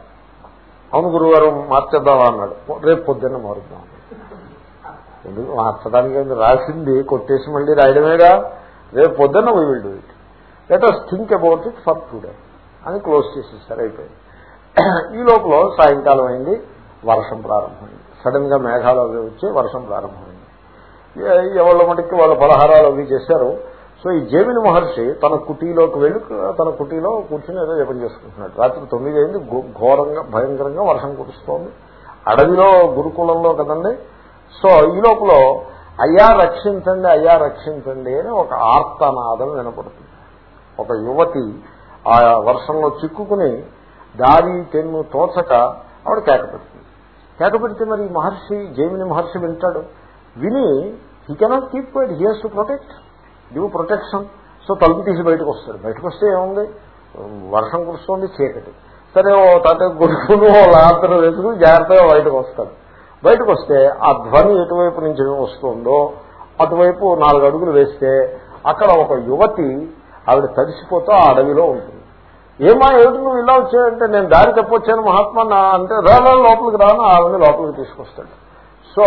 అవును గురుగారు మార్చేద్దామా అన్నాడు. రేపు పొద్దున్న మారుద్దాం. ఎందుకు మార్చడానికి రాసింది కొట్టేసి మళ్ళీ రాయడమేగా? రేపు పొద్దున్న we will do it let us think about it for today అని క్లోజ్ చేసేస్తారు అయిపోయింది. ఈ లోపల సాయంకాలం అయింది వర్షం ప్రారంభమైంది. సడన్గా మేఘాలు అవి వచ్చి వర్షం ప్రారంభమైంది. ఎవరి మటుకి వాళ్ళ పలహారాలు అవి చేశారు సో ఈ జేమిని మహర్షి తన కుటీలోకి వెళ్ళి తన కుటీలో కూర్చుని ఏదో జపం చేసుకుంటున్నాడు. రాత్రి తొమ్మిది అయింది ఘోరంగా భయంకరంగా వర్షం కురుస్తోంది. అడవిలో గురుకులంలో కదండి. సో ఈ లోపల అయ్యా రక్షించండి అయ్యా రక్షించండి అని ఒక ఆర్తనాదం వినపడుతుంది. ఒక యువతి ఆ వర్షంలో చిక్కుకుని దారి తెన్ను తోచక ఆవిడ కేక పెడుతుంది. కేక పెడితే మరి మహర్షి జైమిని మహర్షి వింటాడు. విని he cannot keep wait he to protect due protection. So తలుపు తీసి బయటకు వస్తాడు బయటకు వస్తే ఏముంది? వర్షం కురుస్తోంది చీకటి. సరే ఓ తాత గురుకును ఓ లాంతరం వేసుకుని జాగ్రత్తగా బయటకు వస్తాడు. బయటకు వస్తే ఆ ధ్వని ఎటువైపు నుంచి వస్తుందో అటువైపు నాలుగు అడుగులు వేస్తే అక్కడ ఒక యువతి ఆవిడ తడిసిపోతూ ఆ అడవిలో ఉంటుంది. ఏమా ఏమిటి నువ్వు ఇలా వచ్చాయంటే నేను దారి తప్పొచ్చాను మహాత్మా నా అంటే రాను లోపలికి రాను ఆవిడ లోపలికి తీసుకొస్తాడు. సో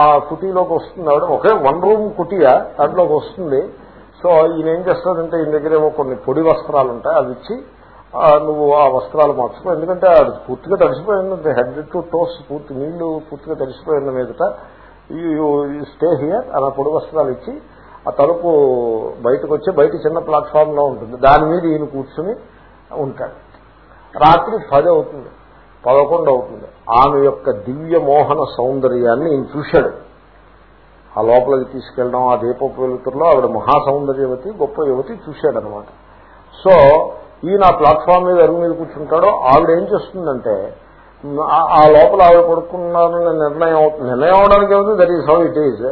ఆ కుటీలోకి వస్తుంది ఆవిడ ఒకే వన్ రూమ్ కుటీయా దాంట్లోకి వస్తుంది. సో ఈయన ఏం చేస్తాడంటే ఈయన దగ్గర ఏమో కొన్ని పొడి వస్త్రాలు ఉంటాయి అవి ఇచ్చి నువ్వు ఆ వస్త్రాలు మార్చుకో. ఎందుకంటే అది పూర్తిగా తడిసిపోయింది. హెడ్ టు టోస్ పూర్తి నీళ్ళు పూర్తిగా తడిసిపోయిన మీదట. స్టే హియర్ అలా పొడి వస్త్రాలు ఇచ్చి ఆ తలుపు బయటకు వచ్చి బయట చిన్న ప్లాట్ఫామ్లో ఉంటుంది. దాని మీద ఈయన కూర్చుని ఉంటాడు. రాత్రి పది అవుతుంది. పదకొండు అవుతుంది ఆమె యొక్క దివ్య మోహన సౌందర్యాన్ని ఈయన చూశాడు. ఆ లోపలికి తీసుకెళ్ళడం ఆ దీపపు వెలుతురులో ఆవిడ మహాసౌందర్యవతి గొప్ప యువతి చూశాడనమాట. సో ఈయన ఆ ప్లాట్ఫామ్ మీద అరుగు మీద కూర్చుంటాడో ఆవిడ ఏం చేస్తుందంటే ఆ లోపల ఆవిడ పడుకున్నారని నిర్ణయం అవుతుంది నిర్ణయం అవడానికి ఏముంది? That is how it is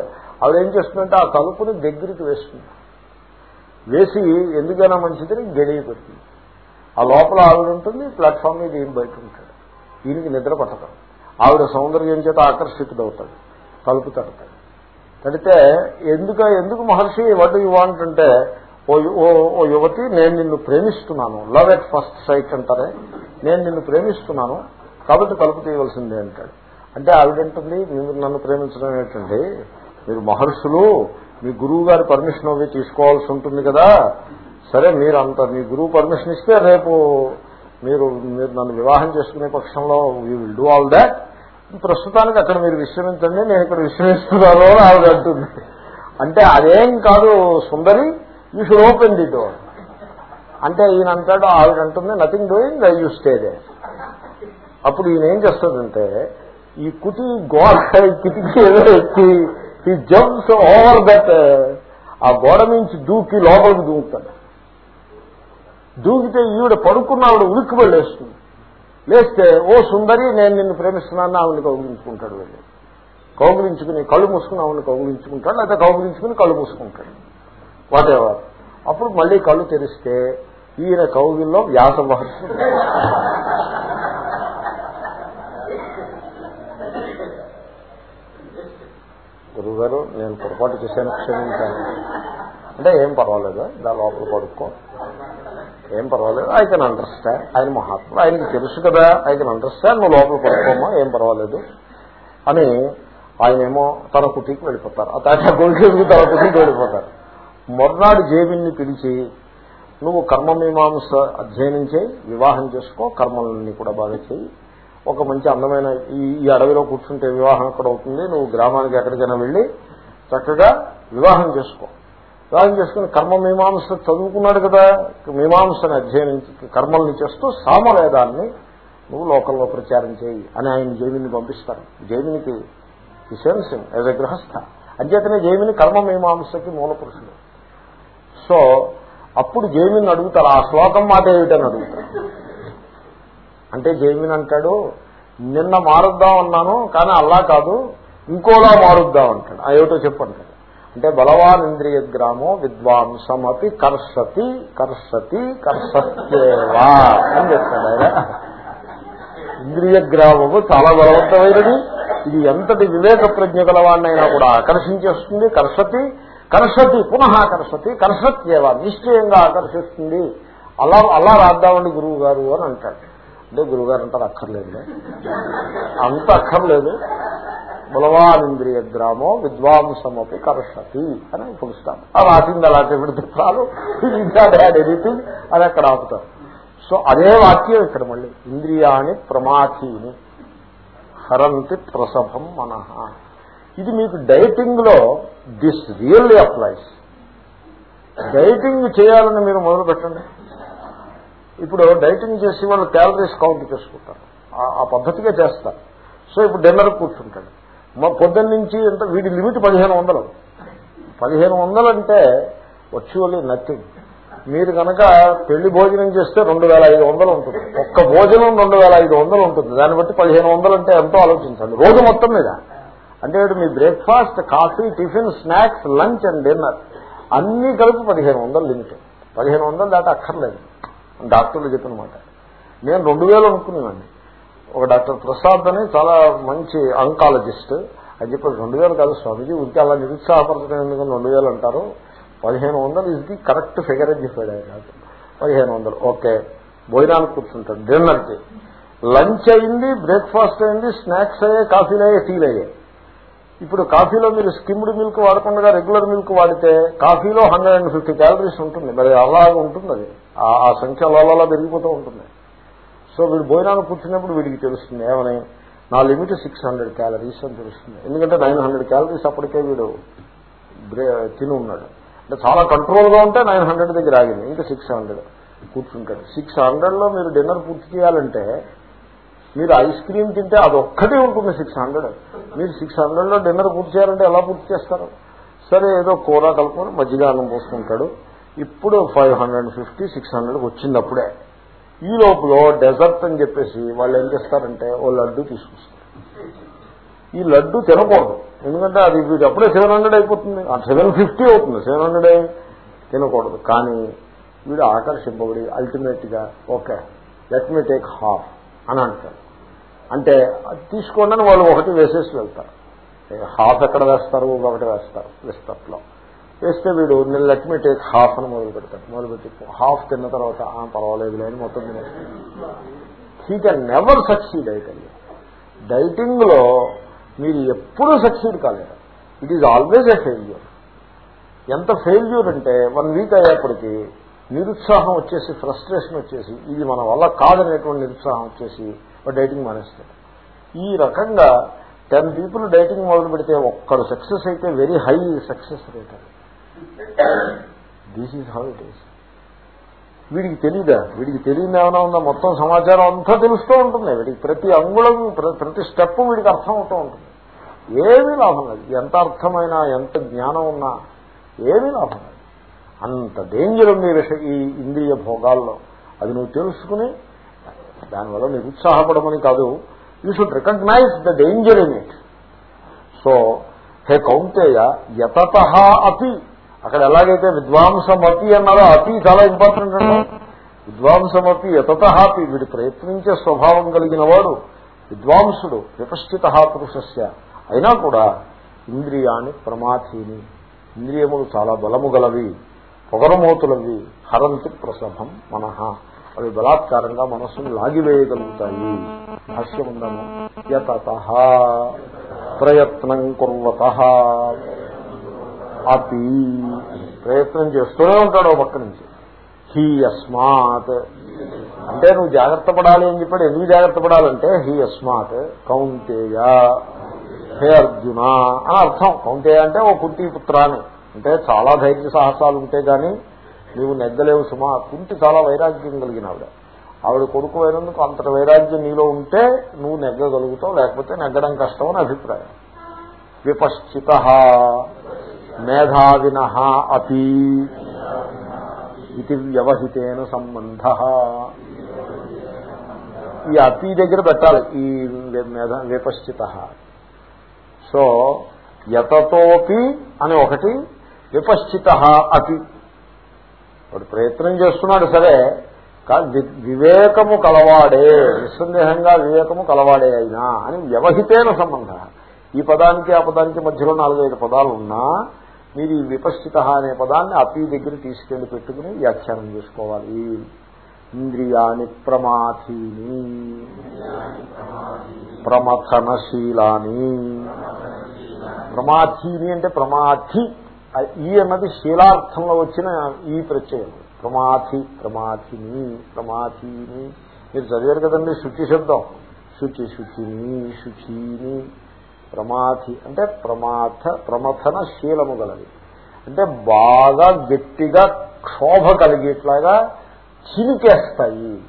ఆవిడ ఏం చేస్తుందంటే ఆ తలుపుని దగ్గరికి వేస్తుంది. వేసి ఎందుకైనా మంచిదని గడియ పెడుతుంది. ఆ లోపల ఆవిడ ఉంటుంది ప్లాట్ఫామ్ మీద ఏం బయట ఉంటాడు. దీనికి నిద్ర పట్టదు. ఆవిడ సౌందర్యం చేత ఆకర్షితుడవుతాడు తలుపు తడతాడు తడితే ఎందుక ఎందుకు మహర్షి వడ్ యు వాంట్ అంటే ఓ యువతి నేను నిన్ను ప్రేమిస్తున్నాను. లవ్ ఎట్ ఫస్ట్ సైట్ అంటారే నేను నిన్ను ప్రేమిస్తున్నాను కాబట్టి తలుపు తీయవలసిందే అంటాడు. అంటే ఆవిడంటుంది మీరు నన్ను ప్రేమించడం ఏంటండి మీరు మహర్షులు మీ గురువు గారి పర్మిషన్ అవి తీసుకోవాల్సి ఉంటుంది కదా. సరే మీరు అంత మీ గురువు పర్మిషన్ ఇస్తే రేపు మీరు మీరు నన్ను వివాహం చేసుకునే పక్షంలో you will do all that ప్రస్తుతానికి అక్కడ మీరు విశ్రమించండి నేను ఇక్కడ విశ్రమిస్తున్నాను అని ఆవిడ అంటుంది. అంటే అదేం కాదు సుందరి you should open the door అంటే ఈయన అంటాడు ఆవిడ అంటుంది nothing doing I you stay they అప్పుడు ఈయన ఏం చేస్తుందంటే ఈ కుటి గోడ కిటికీ ఏదో ఎక్కి ఈ జంప్స్ ఓవర్ దట్ ఆ గోడ నుంచి దూకి లోపలికి దూకుతాడు. దూకితే ఈవిడ పడుకున్న ఆవిడ ఉలిక్కి వెళ్ళేస్తుంది లేస్తే ఓ సుందరి నేను నిన్ను ప్రేమిస్తున్నాను ఆవిడని కౌగులించుకుంటాడు వెళ్ళి కౌగులించుకుని కళ్ళు మూసుకుని ఆవిడని కౌగులించుకుంటాడు లేకపోతే కౌగులించుకుని కళ్ళు మూసుకుంటాడు. వాట్ ఎవర్ అప్పుడు మళ్ళీ కళ్ళు తెరిస్తే ఈయన కౌగిల్లో వ్యాస మహర్షి గురువుగారు నేను పొరపాటు చేశాను క్షమించాను అంటే ఏం పర్వాలేదు దా లోపల పడుకో. ఏం పర్వాలేదు. ఐ కెన్ అండర్స్టాండ్ ఆయన మహాత్ముడు. ఆయనకి తెలుసు కదా. ఐ కెన్ అండర్స్టాండ్ నువ్వు లోపల పడుకోమా ఏం పర్వాలేదు. అని ఆయనేమో తన కుటీకి వెళ్ళిపోతారు. ఆ తాజా గోల్కేసుకు తన కుటీకి వెళ్ళిపోతారు. మొర్నాడు జేబిని పిలిచి నువ్వు కర్మమీమాంస అధ్యయనం చేయి వివాహం చేసుకో కర్మలన్నీ కూడా బాగా చేయి. ఒక మంచి అందమైన ఈ అడవిలో కూర్చుంటే వివాహం అక్కడ అవుతుంది నువ్వు గ్రామానికి ఎక్కడికైనా వెళ్ళి చక్కగా వివాహం చేసుకో. వివాహం చేసుకుని కర్మ మీమాంస చదువుకున్నాడు కదా. మీమాంసని అధ్యయనం కర్మల్ని చేస్తూ సామవేదాన్ని నువ్వు లోకల్లో ప్రచారం చేయి అని ఆయన జైమిని పంపిస్తారు. జైమినికి ఈ యాజ్ ఎ గృహస్థ. అంచేతనే జైమిని కర్మ మీమాంసకి మూల పురుషుడు. సో అప్పుడు జైమిని అడుగుతారు ఆ శ్లోకం మాట ఏమిటని అడుగుతారు అంటే జైమిన్ అంటాడు నిన్న మారుద్దాం అన్నాను కానీ అలా కాదు ఇంకోలా మారుద్దాం అంటాడు. ఆ ఏమిటో చెప్పంటాడు అంటే బలవాన్ ఇంద్రియ గ్రామో విద్వాంసమపి కర్షతి కర్షతి కర్షత్యేవా అని చెప్తాడు ఆయన. ఇంద్రియ గ్రామము చాలా బలవంతమైనది. ఇది ఎంతటి వివేక ప్రజ్ఞ గలవాడినైనా కూడా ఆకర్షించేస్తుంది. కర్షతి కర్షతి పునః కర్షతి కర్షత్యేవా నిశ్చయంగా ఆకర్షిస్తుంది. అలా అలా రాద్దామండి గురువు గారు అని అంటాడు. అంటే గురువుగారు అంటారు అక్కర్లేదు. అంత అక్కర్లేదు. బలవానింద్రియ గ్రామో విద్వాంసమపి కర్షతి అని పిలుస్తాను ఆ రాసింది అలా చెబితే చాలు. ఎనీథింగ్ అని అక్కడ ఆపుతారు. సో అదే వాక్యం ఇక్కడ మళ్ళీ. ఇంద్రియాని ప్రమాచీని హరంతి ప్రసభం మనహ ఇది మీకు డైటింగ్లో దిస్ రియల్లీ అప్లైస్. డైటింగ్ చేయాలని మీరు మొదలు పెట్టండి. ఇప్పుడు డైటింగ్ చేసి వాళ్ళు క్యాలరీస్ కౌంట్ చేసుకుంటారు. ఆ పద్ధతిగా చేస్తారు. సో ఇప్పుడు డిన్నర్ కూర్చుంటాడు. మా పొద్దున్న నుంచి ఎంత వీడి లిమిట్ పదిహేను వందలు. పదిహేను వందలు అంటే వర్చువల్లీ నథింగ్ మీరు కనుక పెళ్ళి భోజనం చేస్తే రెండు వేల ఐదు వందలు ఉంటుంది. ఒక్క భోజనం రెండు వేల ఐదు వందలు ఉంటుంది. దాన్ని బట్టి పదిహేను వందలు అంటే ఎంతో ఆలోచించండి. రోజు మొత్తం మీద. అంటే మీ breakfast coffee tiffin snacks lunch and dinner అన్ని కలిపి పదిహేను వందలు లిమిట్ పదిహేను వందలు దాకా అక్కర్లేదు డాక్టర్లు చెప్పిన మాట. నేను రెండు వేలు అనుకునేవాడిని ఒక డాక్టర్ ప్రసాద్ అని చాలా మంచి అంకాలజిస్ట్ అని చెప్పి రెండు వేలు కాదు స్వామిజీ ఉంటే అలా నిరుత్సాహపరచడం ఎందుకని రెండు వేలు అంటారు. పదిహేను వందలు ఇది కరెక్ట్ ఫిగర్ అని చెప్పాడు ఆయన కాదు పదిహేను వందలు ఓకే. భోజనానికి కూర్చుంటాడు డిన్నర్కి. లంచ్ అయింది బ్రేక్ఫాస్ట్ అయింది స్నాక్స్ అయ్యాయి కాఫీలు అయ్యాయి టీలు అయ్యాయి. ఇప్పుడు కాఫీలో మీరు స్కిమ్డ్ మిల్క్ వాడకుండా రెగ్యులర్ మిల్క్ వాడితే కాఫీలో హండ్రెడ్ అండ్ ఫిఫ్టీ క్యాలరీస్ ఉంటుంది. మరి అలాగే ఉంటుంది అది. ఆ సంఖ్య అలా పెరిగిపోతూ ఉంటుంది. సో వీడు భోజనాన్ని కూర్చున్నప్పుడు వీడికి తెలుస్తుంది ఏమని? నా లిమిట్ సిక్స్ హండ్రెడ్ క్యాలరీస్ అని తెలుస్తుంది. ఎందుకంటే నైన్ హండ్రెడ్ క్యాలరీస్ అప్పటికే వీడు తిని ఉన్నాడు. అంటే చాలా కంట్రోల్గా ఉంటే నైన్ హండ్రెడ్ దగ్గర ఆగింది. ఇంకా సిక్స్ హండ్రెడ్ కూర్చుంటాడు. సిక్స్ హండ్రెడ్లో మీరు డిన్నర్ పూర్తి చేయాలంటే మీరు ఐస్ క్రీమ్ తింటే అది ఒక్కటే ఉంటుంది సిక్స్ హండ్రెడ్. మీరు సిక్స్ హండ్రెడ్లో డిన్నర్ పూర్తి చేయాలంటే ఎలా పూర్తి చేస్తారు? సరే ఏదో కూర కలుపుకొని మజ్జిగ అన్నం పోసుకుంటాడు. ఇప్పుడు ఫైవ్ హండ్రెడ్ ఫిఫ్టీ సిక్స్ హండ్రెడ్కి వచ్చింది అప్పుడే. ఈ లోపల డెజర్ట్ అని చెప్పేసి వాళ్ళు ఏం చేస్తారంటే ఓ లడ్డు తీసుకొస్తారు. ఈ లడ్డు తినకూడదు. ఎందుకంటే అది వీడు అప్పుడే సెవెన్ హండ్రెడ్ అయిపోతుంది. సెవెన్ ఫిఫ్టీ అవుతుంది. సెవెన్ హండ్రెడ్ తినకూడదు. కానీ వీడు ఆకర్షింపబడి అల్టిమేట్గా okay let me take half అని అంటారు. అంటే అది తీసుకోండి వాళ్ళు ఒకటి వేసేసి వెళ్తారు. హాఫ్ ఎక్కడ వేస్తారు? ఒకటి వేస్తారు. విస్తట్లో వేస్తే వీడు నేను లెట్ మీ టేక్ హాఫ్ అని మొదలు పెడతాడు. మొదలుపెట్టి హాఫ్ తిన్న తర్వాత పర్వాలేదు లేని మొత్తం తినేస్తాడు. హీ కెన్ నెవర్ సక్సీడ్ అయితే డైటింగ్లో మీరు ఎప్పుడూ సక్సీడ్ కాలేదు. It is always a failure ఎంత ఫెయిల్యూర్ అంటే వన్ వీక్ అయ్యేప్పటికీ నిరుత్సాహం వచ్చేసి ఫ్రస్ట్రేషన్ వచ్చేసి ఇది మన వల్ల కాదనేటువంటి నిరుత్సాహం వచ్చేసి డైటింగ్ మానేస్తాడు. ఈ రకంగా టెన్ పీపుల్ డైటింగ్ మొదలు పెడితే ఒక్కడు సక్సెస్ అయితే వెరీ హై సక్సెస్ రేట్ అది. This is how it is వీడికి తెలియదా వీడికి తెలియదు ఏమైనా ఉందా? మొత్తం సమాచారం అంతా తెలుస్తూ ఉంటుంది. వీడికి ప్రతి అంగుళం ప్రతి స్టెప్ వీడికి అర్థం అవుతూ ఉంటుంది. ఏమీ లాభం లేదు. ఎంత అర్థమైనా ఎంత జ్ఞానం ఉన్నా ఏమీ లాభం లేదు. అంత డేంజర్ ఉంది ఈ ఇంద్రియ భోగాల్లో. అది నువ్వు తెలుసుకుని దానివల్ల నిరుత్సాహపడమని కాదు. You should recognise the danger in it so హే కౌంటేయ యతత అపి అక్కడ ఎలాగైతే విద్వాంసమతి అన్నారో అతి చాలా ఇంపార్టెంట్ అండి. విద్వాంసమతి యతత అపి వీడు ప్రయత్నించే స్వభావం కలిగిన వాడు విద్వాంసుడు విపశ్చిత పురుషస్య. అయినా కూడా ఇంద్రియాన్ని ప్రమాథీని. ఇంద్రియములు చాలా బలము గలవి పొగరమోతులవి హరంతి ప్రసభం మనహ అవి బలాత్కారంగా మనస్సును లాగివేయగలుగుతాయి. భాష్యముందము యతత ప్రయత్నం కుర్వత. అపి ప్రయత్నం చేస్తూనే ఉంటాడు పక్క నుంచి. హీ అస్మాత్. అంటే నువ్వు జాగ్రత్త పడాలి అని చెప్పాడు. ఎందుకు జాగ్రత్త పడాలంటే హీ అస్మాత్. కౌంతేయ. హే అర్జున అని అర్థం. కౌంతేయ అంటే ఓ కుంతి పుత్రాన్ని. అంటే చాలా ధైర్య సాహసాలు ఉంటే గాని నీవు నెగ్గలేవు సుమా. కుంటి చాలా వైరాగ్యం కలిగిన ఆవిడ. ఆవిడ కొడుకు అయినందుకు అంత వైరాగ్యం నీలో ఉంటే నువ్వు నెగ్గగలుగుతావు లేకపోతే నెగ్గడం కష్టం అని అభిప్రాయం. విపశ్చిత. మేధావిన అపి ఇది వ్యవహితేన సంబంధ. ఈ అతి దగ్గర పెట్టాలి ఈ విపశ్చిత. సో యతతోపి అని ఒకటి విపశ్చిత అతి వాడు ప్రయత్నం చేస్తున్నాడు సరే వివేకము కలవాడే నిస్సందేహంగా వివేకము కలవాడే అయినా అని వ్యవహితేన సంబంధ. ఈ పదానికి ఆ పదానికి మధ్యలో నాలుగైదు పదాలు ఉన్నా మీరు ఈ విపశ్చిత అనే పదాన్ని అతి దగ్గర తీసుకెళ్ళి పెట్టుకుని వ్యాఖ్యానం చేసుకోవాలి. ఇంద్రియాని ప్రమాథీని ప్రమథనశీలాని. ప్రమాథీని అంటే ప్రమాథి. ఈ అన్నది శీలార్థంలో వచ్చిన ఈ ప్రత్యయం. ప్రమాథి ప్రమాథిని ప్రమాథిని. మీరు చదివారు కదండి శుచి శబ్దం. శుచి శుచిని శుచిని. ప్రమాథి అంటే ప్రమాథ ప్రమథన శీలము గలవి అంటే బాగా గట్టిగా క్షోభ కలిగేట్లాగా చిలికేస్తాయి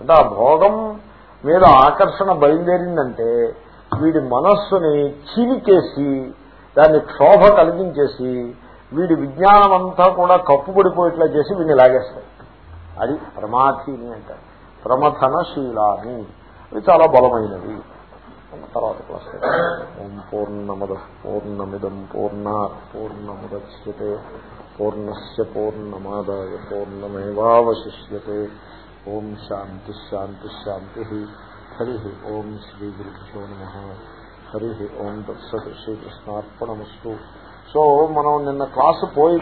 అంటే ఆ భోగం మీద ఆకర్షణ బయలుదేరిందంటే వీడి మనస్సుని చిలికేసి దాన్ని క్షోభ కలిగించేసి వీడి విజ్ఞానం అంతా కూడా కప్పుబడిపోయేట్లా చేసి వీడిని లాగేస్తాయి. అది ప్రమాథిని అంటారు. ప్రమథనశీలాని అవి చాలా బలమైనవి తర్వాత క్లాస్ ఓం పూర్ణమద పూర్ణమిదం పూర్ణ పూర్ణముద్యతే పూర్ణస్ పూర్ణమాదాయ పూర్ణమేవాశిష్యతే ఓం శాంతి శాంతి శాంతి హరి ఓం శ్రీ గురుభ్యో నమ హరి ఓం తత్సత్ శ్రీకృష్ణార్పణమస్తు సో మనం నిన్న క్లాసు పోయి